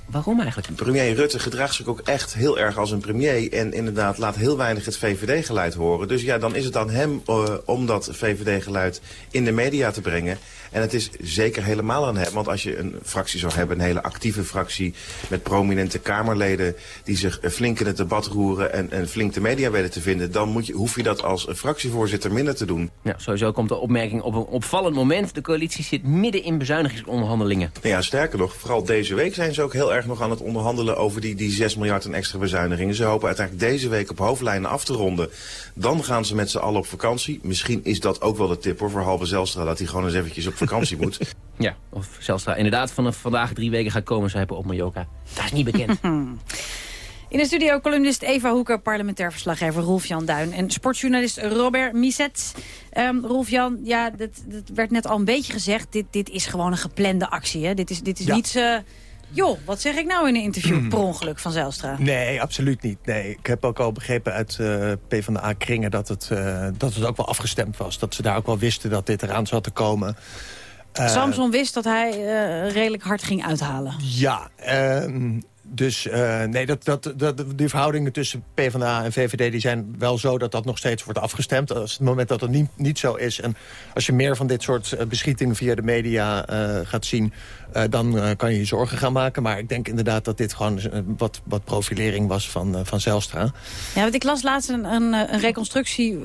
waarom eigenlijk? Premier Rutte gedraagt zich ook echt heel erg als een premier... en inderdaad laat heel weinig het VVD-geluid horen. Dus ja, dan is het aan hem eh, om dat VVD-geluid in de media te brengen. En het is zeker helemaal aan hem. Want als je een fractie zou hebben, een hele actieve fractie... met prominente Kamerleden die zich flink in het debat roeren... en, en flink de media weten te vinden... dan moet je, hoef je dat als fractievoorzitter minder te doen. Ja, sowieso komt de opmerking op een opvallend moment. De coalitie zit midden in bezuinigingsonderhandelingen. Nou ja, sterker nog, vooral deze week zijn ze ook heel erg nog aan het onderhandelen over die, die 6 miljard en extra bezuinigingen. Ze hopen uiteindelijk deze week op hoofdlijnen af te ronden. Dan gaan ze met z'n allen op vakantie. Misschien is dat ook wel de tip hoor, voor Halbe Zelstra, dat hij gewoon eens eventjes op vakantie moet. Ja, of Zijlstra inderdaad vanaf vandaag drie weken gaat komen zuipen op Mallorca. Dat is niet bekend. In de studio columnist Eva Hoeker, parlementair verslaggever Rolf-Jan Duin... en sportjournalist Robert Miset. Ehm Rolf-Jan, ja, dat, dat werd net al een beetje gezegd. Dit, dit is gewoon een geplande actie, hè? Dit is, dit is Ja. niet... eh, joh, wat zeg ik nou in een interview per ongeluk van Zijlstra? Nee, absoluut niet. Nee, ik heb ook al begrepen uit eh PvdA-kringen dat, het, eh, dat het ook wel afgestemd was. Dat ze daar ook wel wisten dat dit eraan zat te komen. Eh, Samson wist dat hij redelijk hard ging uithalen. Ja, ehm, dus eh, nee, dat, dat, dat, die verhoudingen tussen PvdA en VVD... die zijn wel zo dat dat nog steeds wordt afgestemd. Als het moment dat het niet, niet zo is... en als je meer van dit soort eh, beschietingen via de media eh, gaat zien... dan kan je je zorgen gaan maken. Maar ik denk inderdaad dat dit gewoon wat, wat profilering was van, van Zijlstra. Ja, want ik las laatst een, een, een reconstructie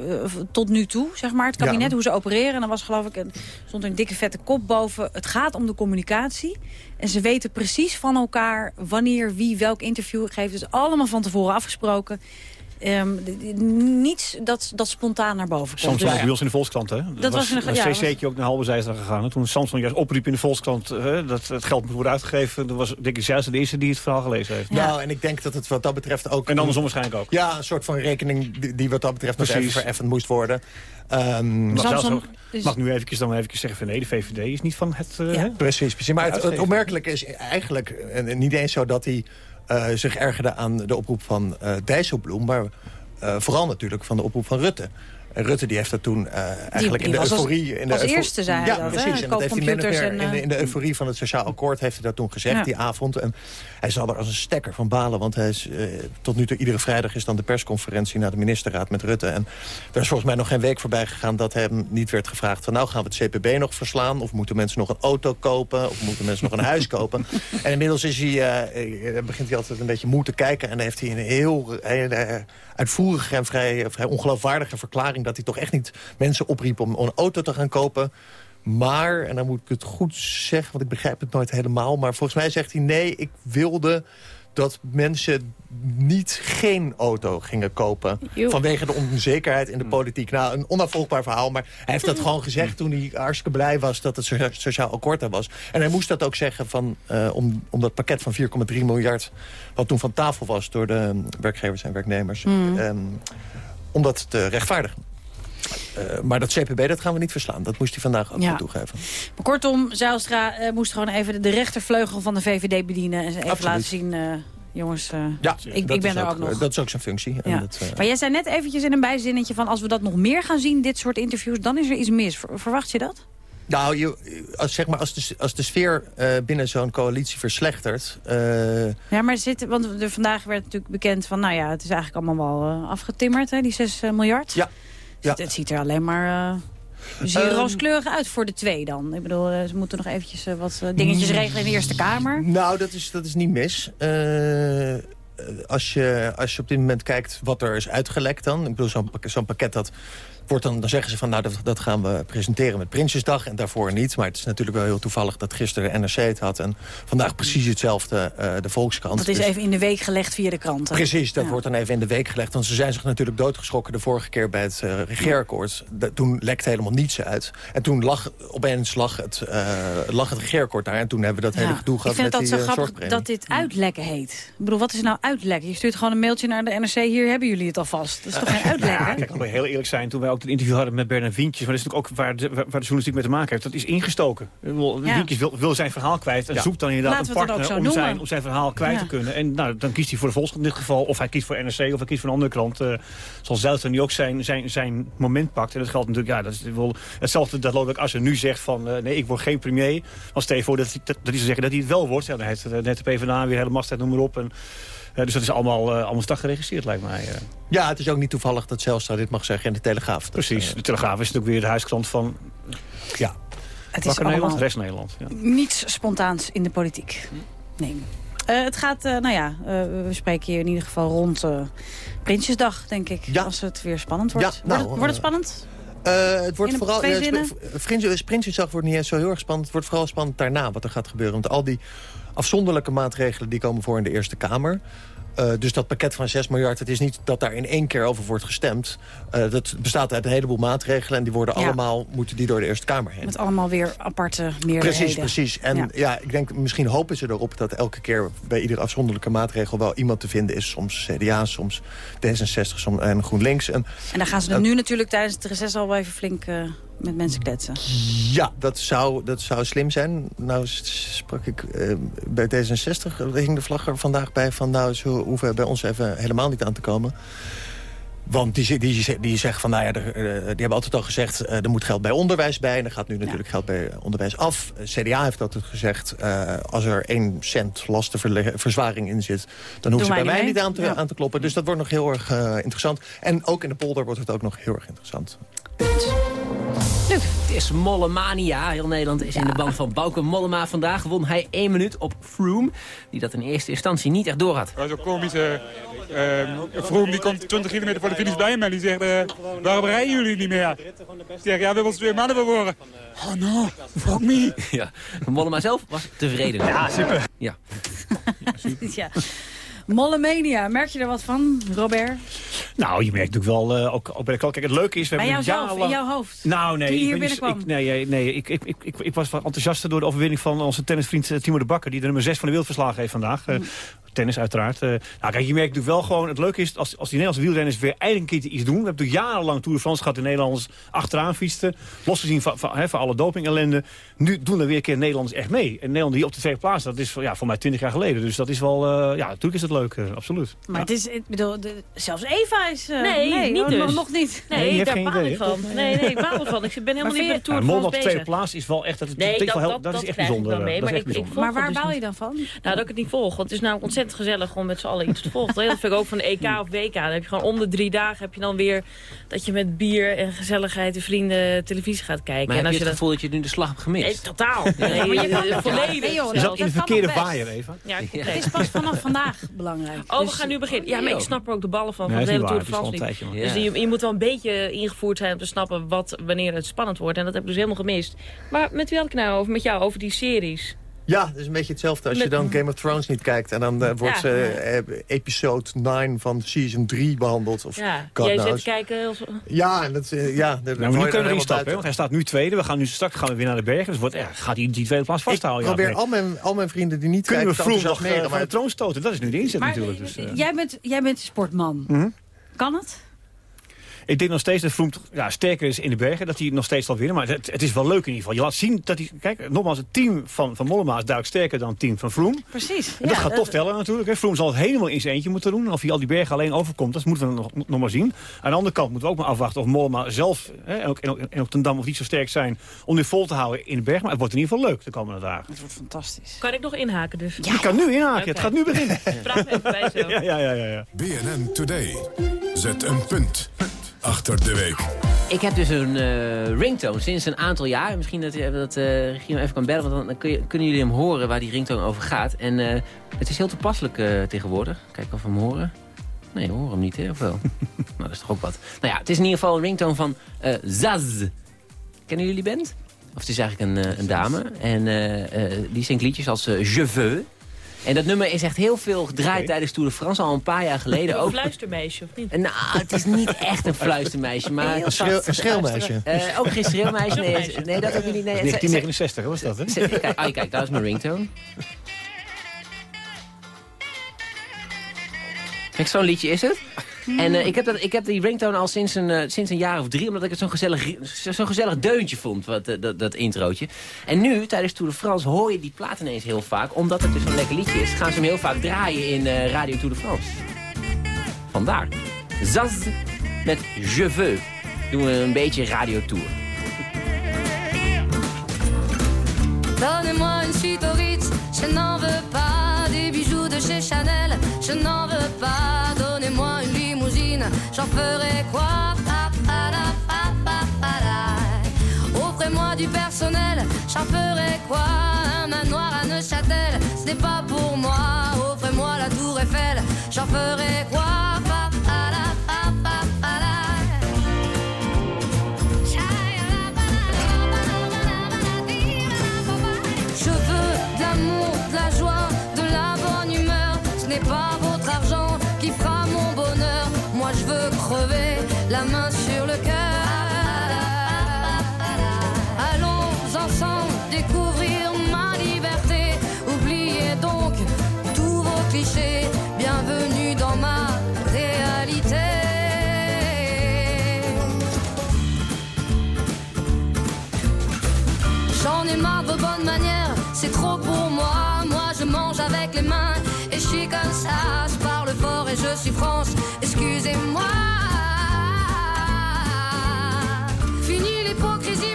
tot nu toe, zeg maar. Het kabinet, Ja. hoe ze opereren. En dan was geloof ik, een, stond er een dikke vette kop boven. Het gaat om de communicatie. En ze weten precies van elkaar wanneer wie welk interview geeft. Dus allemaal van tevoren afgesproken. Ehm, d- niets dat, dat spontaan naar boven komt. Samson Dus- was bij ons in de Volkskrant, hè? Dat was in de- een ja, cc'tje ook naar halve zijstra gegaan. En toen Samson juist opriep in de Volkskrant hè, dat het geld moet worden uitgegeven... dan was Dick Zijlstra de eerste die het verhaal gelezen heeft. Nou, en ik denk dat het wat dat betreft ook... En andersom waarschijnlijk ook. Ja, een soort van rekening die, die wat dat betreft nog even vereffend moest worden. Ehm, Mag, mag nu eventjes dan even zeggen van nee, de VVD is niet van het... eh, hè? Precies, precies. Maar het, opmerkelijke is eigenlijk eh, niet eens zo dat hij eh, zich ergerde aan de oproep van eh Dijsselbloem... maar eh, vooral natuurlijk van de oproep van Rutte. En Rutte die heeft dat toen eh, eigenlijk die in de als- euforie... in de als eerste zei ja, dat, precies. En dat heeft hij in, de, eh, in de euforie van het Sociaal Akkoord heeft hij dat toen gezegd, Ja. die avond. En hij zal er als een stekker van balen, want hij is, eh, tot nu toe iedere vrijdag is dan de persconferentie naar de ministerraad met Rutte. En er is volgens mij nog geen week voorbij gegaan dat hem niet werd gevraagd van nou gaan we het CPB nog verslaan of moeten mensen nog een auto kopen of moeten mensen nog een huis kopen. En inmiddels is hij, begint hij altijd een beetje moe te kijken en dan heeft hij een heel, uitvoerige en vrij, vrij ongeloofwaardige verklaring dat hij toch echt niet mensen opriep om een auto te gaan kopen. Maar, en dan moet ik het goed zeggen, want ik begrijp het nooit helemaal... maar volgens mij zegt hij nee, ik wilde dat mensen niet geen auto gingen kopen. Vanwege de onzekerheid in de politiek. Nou, een onafvolgbaar verhaal, maar hij heeft dat gewoon gezegd... toen hij hartstikke blij was dat het socia- sociaal akkoord er was. En hij moest dat ook zeggen van, eh, om, om dat pakket van 4,3 miljard... wat toen van tafel was door de werkgevers en werknemers... Mm. ehm, om dat te rechtvaardigen. Eh, maar dat CPB, dat gaan we niet verslaan. Dat moest hij vandaag ook Ja. toegeven. Maar kortom, Zijlstra eh, moest gewoon even de, rechtervleugel van de VVD bedienen. En even Absoluut. laten zien, eh, jongens, Ja, ik, ik ben er ook nog. Dat is ook zijn functie. En Ja. dat, Maar jij zei net eventjes in een bijzinnetje van... als we dat nog meer gaan zien, dit soort interviews, dan is er iets mis. Ver- Verwacht je dat? Nou, je, als, zeg maar, als, de, als de sfeer binnen zo'n coalitie verslechtert... Ja, maar zit, want er vandaag werd natuurlijk bekend van... nou ja, het is eigenlijk allemaal wel afgetimmerd, hè, die 6 miljard. Ja. Dus Het, het ziet er alleen maar... eh zie je Ehm, rooskleurig uit voor de twee dan. Ik bedoel, eh, ze moeten nog eventjes eh, wat eh, dingetjes regelen in de Eerste Kamer. Nou, dat is, dat is niet mis. Eh, eh, als, je, als je op dit moment kijkt wat er is uitgelekt dan... ik bedoel, zo'n pakket dat wordt dan, dan zeggen ze van... nou, dat, dat gaan we presenteren met Prinsjesdag en daarvoor niet. Maar het is natuurlijk wel heel toevallig dat gisteren de NRC het had... en vandaag precies hetzelfde eh, de Volkskrant. Dat is Dus- even in de week gelegd via de kranten. Precies, dat Ja. wordt dan even in de week gelegd. Want ze zijn zich natuurlijk doodgeschrokken de vorige keer bij het eh regeerakkoord. Toen lekte helemaal niets uit. En toen lag, opeens lag het, eh, lag het regeerakkoord daar. En toen hebben we dat hele gedoe Ik gehad vind met het die altijd eh, zo grappig dat dit uitlekken heet. Ik bedoel, wat is nou uitlekken? Je stuurt gewoon een mailtje naar de NRC. Hier hebben jullie het alvast. Dat is toch geen uitlekken? Ja, kijk, laten we heel eerlijk zijn. Toen wij ook het interview hadden met Bernard Wientjes... maar dat is natuurlijk ook waar de, waar de journalistiek mee te maken heeft... dat is ingestoken. Ja. Wientjes wil, wil zijn verhaal kwijt... en Ja. zoekt dan inderdaad Laten een dan partner om zijn, om zijn verhaal kwijt Ja. te kunnen. En nou, dan kiest hij voor de Volkskrant in dit geval... of hij kiest voor NRC of hij kiest voor een andere krant. eh zoals Zijlstra nu ook zijn, zijn, zijn moment pakt. En dat geldt natuurlijk... Ja, dat is wel hetzelfde dat Lodewijk Asscher nu zegt van... eh, nee, ik word geen premier. Stel je voor dat, dat, dat hij zou zeggen dat hij het wel wordt. Ja, dan heeft eh, net de PvdA weer hele mastheid, noem maar op. En, dus dat is allemaal, uh, allemaal stag geregistreerd, lijkt mij. eh. Ja, het is ook niet toevallig dat Zelstra dit mag zeggen in de Telegraaf. Dat, Precies. eh, De Telegraaf is natuurlijk weer de huiskrant van... Ja. Het is Nederland, rest Nederland. Ja. niets spontaans in de politiek. Nee. Eh, het gaat, eh, nou ja, eh, we spreken hier in ieder geval rond eh, Prinsjesdag, denk ik. Ja. Als het weer spannend wordt. Ja, nou, wordt, het, wordt het eh, spannend? Eh, het wordt vooral. twee ja, Prinsjesdag wordt niet eens zo heel erg spannend. Het wordt vooral spannend daarna wat er gaat gebeuren. Want al die afzonderlijke maatregelen die komen voor in de Eerste Kamer. Eh, dus dat pakket van 6 miljard, het is niet dat daar in één keer over wordt gestemd. Eh, dat bestaat uit een heleboel maatregelen en die worden Ja. allemaal, moeten die door de Eerste Kamer heen. Met allemaal weer aparte meerderheden. Precies, precies. En Ja. ja. ik denk, misschien hopen ze erop dat elke keer bij iedere afzonderlijke maatregel wel iemand te vinden is. Soms CDA, soms D66 soms, en GroenLinks. En, En dan gaan ze er nu natuurlijk tijdens het reces al wel even flink eh, met mensen kletsen. ja, dat zou, dat zou slim zijn. Nou sprak ik eh, bij D66, er hing de vlag er vandaag bij van... nou, ze hoeven bij ons even helemaal niet aan te komen. Want die, die, die zeggen van, nou ja, er, eh, die hebben altijd al gezegd... eh, er moet geld bij onderwijs bij. En er gaat nu natuurlijk geld bij onderwijs af. CDA heeft altijd gezegd, als er één cent lastenverzwaring in zit... dan hoeven ze bij mij niet aan te, Ja. aan te kloppen. Dus dat wordt nog heel erg interessant. En ook in de polder wordt het ook nog heel erg interessant. Het is Mollemania. Heel Nederland is in de band van Bauke Mollema. Vandaag won hij één minuut op Froome. Die dat in eerste instantie niet echt door had. Dat was ook komisch. eh Vroom die komt 20 kilometer voor de finish bij me en die zegt... eh, waarom rijden jullie niet meer? Ik zeg, ja, we hebben ons twee mannen verloren. Oh no, fuck me. Ja. Mollema zelf was tevreden. Ja, super. Ja. ja. Mollemania, merk je er wat van, Robert? Nou, je merkt natuurlijk wel, eh, ook, ook bij de klant. Kijk, het leuke is... We hebben jouzelf, in jarenlang- jouw hoofd? Nou, nee. Ik hier ben? Ik, nee, nee ik, ik, ik, ik, ik was wat enthousiaster door de overwinning van onze tennisvriend eh, Timo de Bakker... die de nummer 6 van de wereld verslagen heeft vandaag. Mm. Tennis uiteraard. Eh, nou, kijk, je merkt natuurlijk wel gewoon... Het leuke is, als, als die Nederlandse wielrenners weer eindelijk een keer iets doen... We hebben natuurlijk jarenlang Tour de France gehad... de Nederlanders achteraan fietsten. Losgezien van, van, hè, van alle doping ellende. Nu doen er weer een keer Nederlanders echt mee. En Nederland die op de tweede plaats, dat is voor- ja, voor mij 20 jaar geleden. Dus dat is wel... eh, ja, natuurlijk is het leuk, eh, absoluut. Maar het is, ik bedoel, de- zelfs Eva is... eh, Nee, niet dus. nog- Nog niet. Nee, Nee, je hebt daar geen baal idee, ik van. Nee, nee, ik baal ervan. Ik ben helemaal Maar niet met de Tour de France op de tweede plaats is wel echt... Dat, Nee, dat, dat, dat, is echt bijzonder. Maar waar dus baal je dan van? Nou, dat ik het niet volg. Want het is nou ontzettend gezellig om met z'n allen iets te volgen. Dat vind ik ook van de EK of WK. Dan heb je gewoon om de drie dagen heb je dan weer dat je met bier en gezelligheid en vrienden televisie gaat kijken. Maar en heb je als het gevoel dat je nu de slag hebt gemist? Nee, totaal. Ja. Nee, maar je kan- eh, volledig. Nee, joh, zat dat in de verkeerde waaier, Eva. Ja, Het is pas vanaf vandaag belangrijk. Oh, we Dus- gaan nu beginnen. Ja, maar ik snap er ook de ballen van, Nee, van de dat hele is Tour de. France is niet. Dus je, je moet wel een beetje ingevoerd zijn om te snappen wat, wanneer het spannend wordt. En dat heb ik dus helemaal gemist. Maar met wie had ik nou over? Met jou over die series. Ja, dat is een beetje hetzelfde als je dan Game of Thrones niet kijkt... en dan eh, wordt Ja. eh, eh, episode 9 van season 3 behandeld. Of Ja, God jij zit knows. kijken. Ja, en dat, eh, ja, Nou, maar nu kunnen we erin stappen, want hij staat nu tweede. We gaan nu straks gaan we weer naar de bergen. Dus wordt, gaat hij die tweede plaats Ik vasthouden? ja, probeer al mijn, al mijn vrienden die niet Kunnen we kijken Froome nog eh, enthousiasmeren. van de troon stoten? Dat is nu de inzet Maar natuurlijk. Dus, eh. jij, bent, jij bent sportman. Mhm. Kan het? Ik denk nog steeds dat Froome ja, sterker is in de bergen. Dat hij nog steeds zal winnen. Maar het, het is wel leuk in ieder geval. Je laat zien dat hij... Kijk, nogmaals, het team van, van Mollema is duidelijk sterker dan het team van Froome. Precies. En dat gaat toch tellen natuurlijk. Hè. Froome zal het helemaal in zijn eentje moeten doen. Of hij al die bergen alleen overkomt, dat moeten we nog, nog maar zien. Aan de andere kant moeten we ook maar afwachten of Mollema zelf... Hè, en, ook, en, ook, en ook ten Dam of niet zo sterk zijn om dit vol te houden in de berg. Maar het wordt in ieder geval leuk de komende dagen. Het wordt fantastisch. Kan ik nog inhaken dus? Je kan nu inhaken. Het gaat nu beginnen. Vraag me even bij zo. Ja, ja, ja, ja, ja. BNN Today. Zet een punt achter de week. Ik heb dus een eh, ringtone sinds een aantal jaar. Misschien dat, je- dat eh Regie hem even kan bellen, want dan kun je, kunnen jullie hem horen waar die ringtone over gaat. En eh, het is heel toepasselijk eh, tegenwoordig. Kijken of we hem horen. Nee, we horen hem niet, hè? Of wel? nou, dat is toch ook wat. Nou ja, het is in ieder geval een ringtone van eh, Zaz. Kennen jullie die band? Of het is eigenlijk een, een dame. En eh, eh, die zingt liedjes als Je veux. En dat nummer is echt heel veel gedraaid tijdens Tour de France. Al een paar jaar geleden Een ook. fluistermeisje, of niet? Nou, het is niet echt een fluistermeisje, maar... Een schreeuw- een schreeuwmeisje. Eh, ook geen schreeuwmeisje, nee. Nee, dat ook niet. Nee, het- 1969 was dat, hè? Kijk, oh, kijk, daar is mijn ringtone. Kijk, zo'n liedje is het. En eh, ik, heb dat, ik heb die ringtone al sinds een, eh, sinds een jaar of drie... omdat ik het zo'n gezellig, zo'n gezellig deuntje vond, wat, eh, dat, dat introotje. En nu, tijdens Tour de France, hoor je die plaat ineens heel vaak. Omdat het dus zo'n lekker liedje is, gaan ze hem heel vaak draaien in Radio Tour de France. Vandaar. Zaz met Je veux. Doen we een beetje Radio Tour. Donnez-moi une suite Ritz, je n'en veux pas des bijoux de chez Chanel, je n'en veux pas. Donnez-moi j'en ferai quoi. Offrez-moi du personnel, j'en ferai quoi Un manoir à Neuchâtel, ce n'est pas pour moi. Offrez-moi la tour Eiffel, j'en ferai quoi c'est trop pour moi. Moi je mange avec les mains et je suis comme ça. Je parle fort et je suis France, excusez-moi. Fini l'hypocrisie,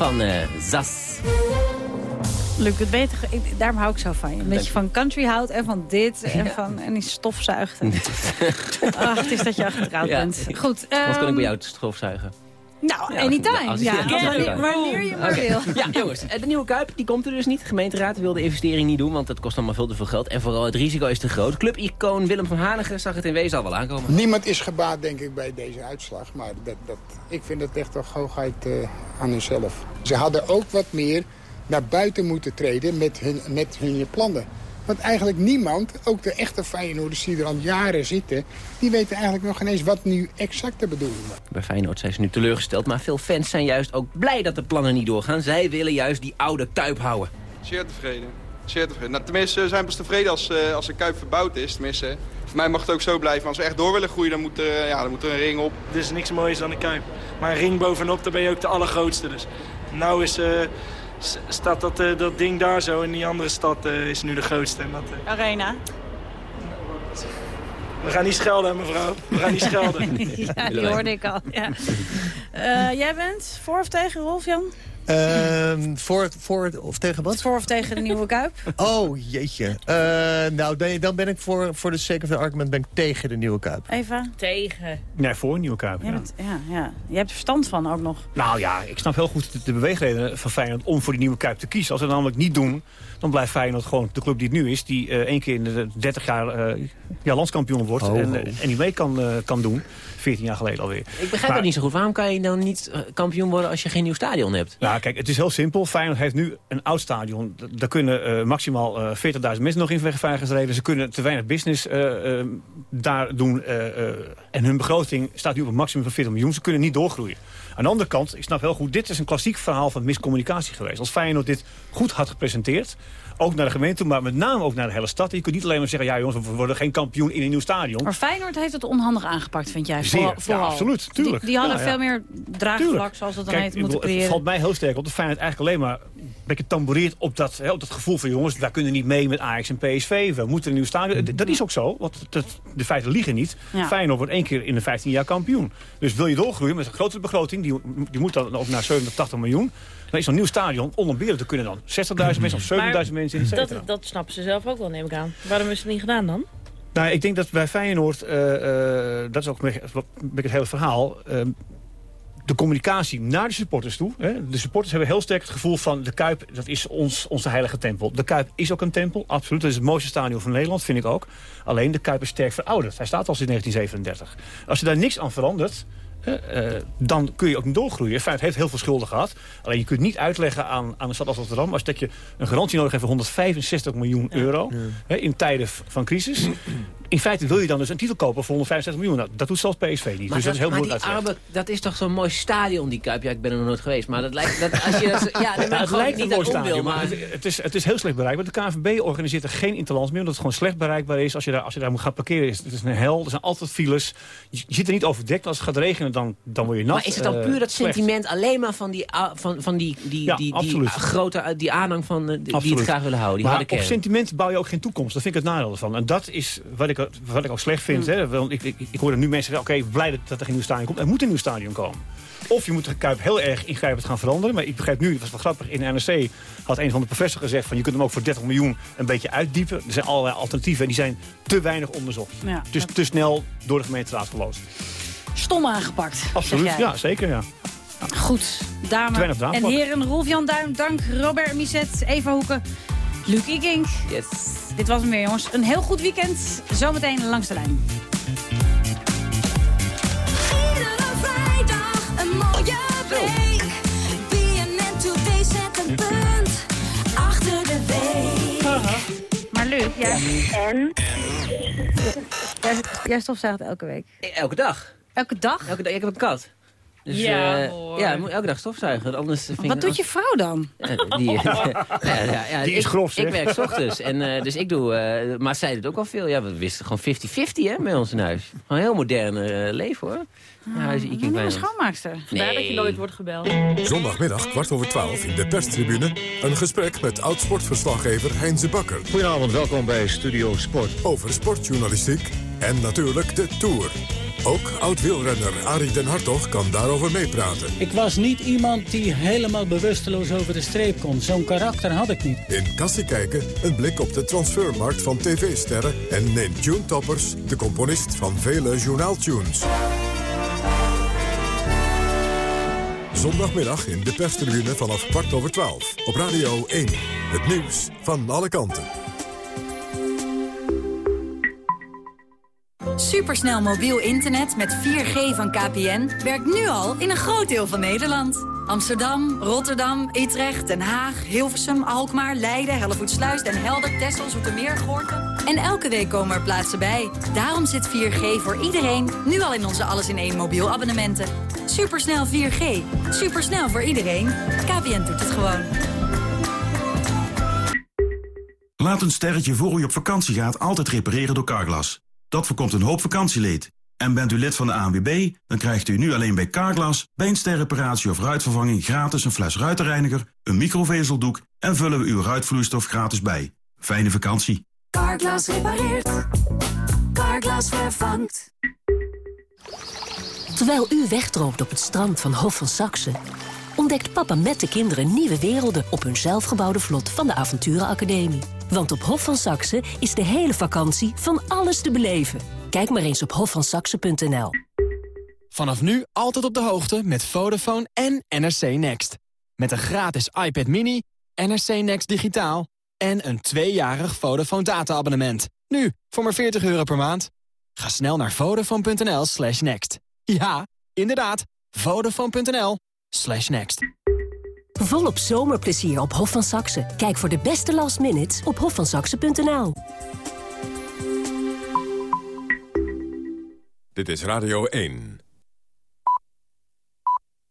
Van eh Zas. Luc, het beter, ik- daarom hou ik zo van je. Een beetje van country houdt en van dit en, van, en die stofzuigt. Ach, het is dat je achteraan Ja. bent. Goed. Wat kan ik ehm, bij jou stofzuigen? Nou, Ja, anytime. Ja, wanneer, je maar Oké. wil. Ja, jongens, eh, de nieuwe Kuip die komt er dus niet. De gemeenteraad wil de investering niet doen, want het kost allemaal veel te veel geld. En vooral het risico is te groot. Club-icoon Willem van Hanegem zag het in wezen al wel aankomen. Niemand is gebaat, denk ik, bij deze uitslag. Maar dat, dat, ik vind het echt toch hoogheid eh, aan hunzelf. Ze hadden ook wat meer naar buiten moeten treden met hun, met hun plannen. Want eigenlijk niemand, ook de echte Feyenoorders die er al jaren zitten... die weten eigenlijk nog geen eens wat nu exact de bedoeling was. Bij Feyenoord zijn ze nu teleurgesteld, maar veel fans zijn juist ook blij dat de plannen niet doorgaan. Zij willen juist die oude Kuip houden. Zeer tevreden. Zeer tevreden. Nou, tenminste, we zijn pas tevreden als, eh, als de Kuip verbouwd is. Tenminste, voor mij mag het ook zo blijven. Als we echt door willen groeien, dan moet er, eh, ja, dan moet er een ring op. Er is niks moois dan de Kuip. Maar een ring bovenop, dan ben je ook de allergrootste. Dus nou is, eh, staat dat, eh, dat ding daar zo en die andere stad eh, is nu de grootste. En dat, eh, Arena. we gaan niet schelden, mevrouw. We gaan niet schelden. ja, die hoorde ik al. Ja. Eh, jij bent voor of tegen Rolf, Jan? Ehm, voor, voor of tegen wat? Voor of tegen de nieuwe Kuip? Oh, jeetje. Eh, nou, dan, dan ben ik voor, voor de sake of the argument ben ik tegen de nieuwe Kuip. Eva? Tegen. Nee, voor een nieuwe Kuip. Ja. bent- ja, ja. Je hebt er verstand van ook nog. Nou ja, ik snap heel goed de, de beweegredenen van Feyenoord om voor die nieuwe Kuip te kiezen. Als ze dat namelijk niet doen, dan blijft Feyenoord gewoon de club die het nu is. Die eh één keer in de 30 jaar eh, ja, landskampioen wordt Ho, en, ho. eh, en die mee kan, eh, kan doen. 14 jaar geleden alweer. Ik begrijp dat niet zo goed. Waarom kan je dan niet eh, kampioen worden als je geen nieuw stadion hebt? Nou, kijk, het is heel simpel. Feyenoord heeft nu een oud stadion. Daar kunnen eh, maximaal eh 40.000 mensen nog in wegvijgers reden. Ze kunnen te weinig business eh, eh, daar doen. eh, eh, en hun begroting staat nu op een maximum van 40 miljoen. Ze kunnen niet doorgroeien. Aan de andere kant, ik snap heel goed... dit is een klassiek verhaal van miscommunicatie geweest. Als Feyenoord dit goed had gepresenteerd... ook naar de gemeente, maar met name ook naar de hele stad. Je kunt niet alleen maar zeggen... ja jongens, we worden geen kampioen in een nieuw stadion. Maar Feyenoord heeft het onhandig aangepakt, vind jij? Zeer. Vooral- Ja, absoluut. Tuurlijk. Die, hadden Ja, ja. veel meer draagvlak, zoals dat dan Kijk, heet, moeten bedoel, creëren. Het valt mij heel sterk op dat Feyenoord eigenlijk alleen maar een beetje tamboureert op dat, hè, op dat gevoel van jongens, wij kunnen niet mee met Ajax en PSV. We moeten een nieuw stadion. Dat is ook zo, want dat, de feiten liegen niet. Feyenoord wordt één keer in de 15 jaar kampioen. Dus wil je doorgroeien met een grotere begroting, die, die moet dan ook naar 87 miljoen. Dan is zo'n nieuw stadion onontbeerlijk. Er kunnen dan 60.000 mensen of 70.000 mensen in, dat, dat snappen ze zelf ook wel, neem ik aan. Waarom is het niet gedaan dan? Nou, ik denk dat bij Feyenoord, eh, eh, dat is ook het hele verhaal... eh, de communicatie naar de supporters toe. Hè. De supporters hebben heel sterk het gevoel van... de Kuip, dat is ons, onze heilige tempel. De Kuip is ook een tempel, absoluut. Dat is het mooiste stadion van Nederland, vind ik ook. Alleen de Kuip is sterk verouderd. Hij staat al sinds 1937. Als je daar niks aan verandert... eh, eh, dan kun je ook niet doorgroeien. Feyenoord heeft heel veel schulden gehad. Alleen je kunt niet uitleggen aan, aan de stad als Rotterdam... als dat je een garantie nodig hebt van 165 miljoen euro... Hè, in tijden van crisis. In feite wil je dan dus een titel kopen voor 165 miljoen. Nou, dat doet zelfs PSV niet. Maar, dus dat, is heel moeilijk. Arbe, dat is toch zo'n mooi stadion, die Kuip. Ja, ik ben er nog nooit geweest, maar dat lijkt... Dat, als je dat, ja, Ja, het lijkt een niet mooi dat om wil, maar maar... het, het is, het is heel slecht bereikbaar. De KNVB organiseert er geen interlands meer, omdat het gewoon slecht bereikbaar is. Als je daar, als je daar moet gaan parkeren, is het is een hel. Er zijn altijd files. Je, je zit er niet overdekt. Als het gaat regenen, dan, dan word je nat. Maar is het dan Eh, puur dat slecht. sentiment alleen maar van die, van, van die, die, Ja, die, grote die aanhang van eh, die, Absoluut. het graag willen houden? Die maar op sentiment bouw je ook geen toekomst. Dat vind ik het nadeel ervan. En dat is wat ik, wat ik ook slecht vind. Hmm. Hè. Want ik, ik, ik hoor er nu mensen zeggen... oké, blij dat, er geen nieuw stadion komt. Er moet een nieuw stadion komen. Of je moet de Kuip heel erg ingrijpend gaan veranderen. Maar ik begrijp nu, het was wel grappig, in de NRC had een van de professors gezegd... van je kunt hem ook voor 30 miljoen een beetje uitdiepen. Er zijn allerlei alternatieven en die zijn te weinig onderzocht. Ja, dus te snel door de gemeenteraad geloosd. Stom aangepakt, Absoluut, ja, zeker ja. Goed, dames en heren. Rolf-Jan Duin, dank. Robert Miset, Eva Hoeken, Luc Ikink. Yes. Dit was hem weer, jongens. Een heel goed weekend. Zometeen langs de lijn. Iedere vrijdag een mooie week. BNN Today zet een punt achter de week. Maar Luc, jij, En? jij, jij stofzuigt elke week. Elke dag. Elke dag? Elke dag. Ik heb een kat. Dus, Ja, eh, hoor. ja, ik moet elke dag stofzuigen. Anders vind ik Wat doet je vrouw dan? Ja, die, ja, ja, ja, Die is ik, grof, zeg. Ik werk 's ochtends. En, eh, dus ik doe... eh, maar zij doet ook al veel. Ja, we wisten gewoon 50-50 hè, bij ons in huis. Gewoon een heel modern eh, leven hoor. Ja, huis Iking Ah, Een bijna. schoonmaakster. Vandaar dat je nooit wordt gebeld. Zondagmiddag kwart over twaalf in de perstribune. Een gesprek met oud-sportverslaggever Heinze Bakker. Goedenavond, welkom bij Studio Sport. Over sportjournalistiek en natuurlijk de Tour. Ook oud-wielrenner Arie den Hartog kan daarover meepraten. Ik was niet iemand die helemaal bewusteloos over de streep kon. Zo'n karakter had ik niet. In Kassie kijken een blik op de transfermarkt van tv-sterren... en in Tune Toppers de componist van vele journaaltunes. Zondagmiddag in de perstribune vanaf kwart over twaalf. Op Radio 1. Het nieuws van alle kanten. Supersnel mobiel internet met 4G van KPN werkt nu al in een groot deel van Nederland. Amsterdam, Rotterdam, Utrecht, Den Haag, Hilversum, Alkmaar, Leiden, Hellevoetsluis, Den Helder, Texel, Zoetermeer, Gorkum. En elke week komen er plaatsen bij. Daarom zit 4G voor iedereen nu al in onze alles in één mobiel abonnementen. Supersnel 4G. Supersnel voor iedereen. KPN doet het gewoon. Laat een sterretje voor u op vakantie gaat altijd repareren door Carglass. Dat voorkomt een hoop vakantieleed. En bent u lid van de ANWB, dan krijgt u nu alleen bij Carglass... bij een sterreparatie of ruitvervanging gratis een fles ruitenreiniger... een microvezeldoek en vullen we uw ruitvloeistof gratis bij. Fijne vakantie. Carglass repareert. Carglass vervangt. Terwijl u wegdroomt op het strand van Hof van Saxe... ontdekt papa met de kinderen nieuwe werelden op hun zelfgebouwde vlot van de Avonturenacademie. Want op Hof van Saxe is de hele vakantie van alles te beleven. Kijk maar eens op hofvansaxe.nl. Vanaf nu altijd op de hoogte met Vodafone en NRC Next. Met een gratis iPad mini, NRC Next digitaal en een tweejarig Vodafone data-abonnement. Nu, voor maar 40 euro per maand. Ga snel naar vodafone.nl slash next. Ja, inderdaad, vodafone.nl slash next. Volop zomerplezier op Hof van Saxe. Kijk voor de beste last minutes op hofvansaxe.nl. Dit is Radio 1.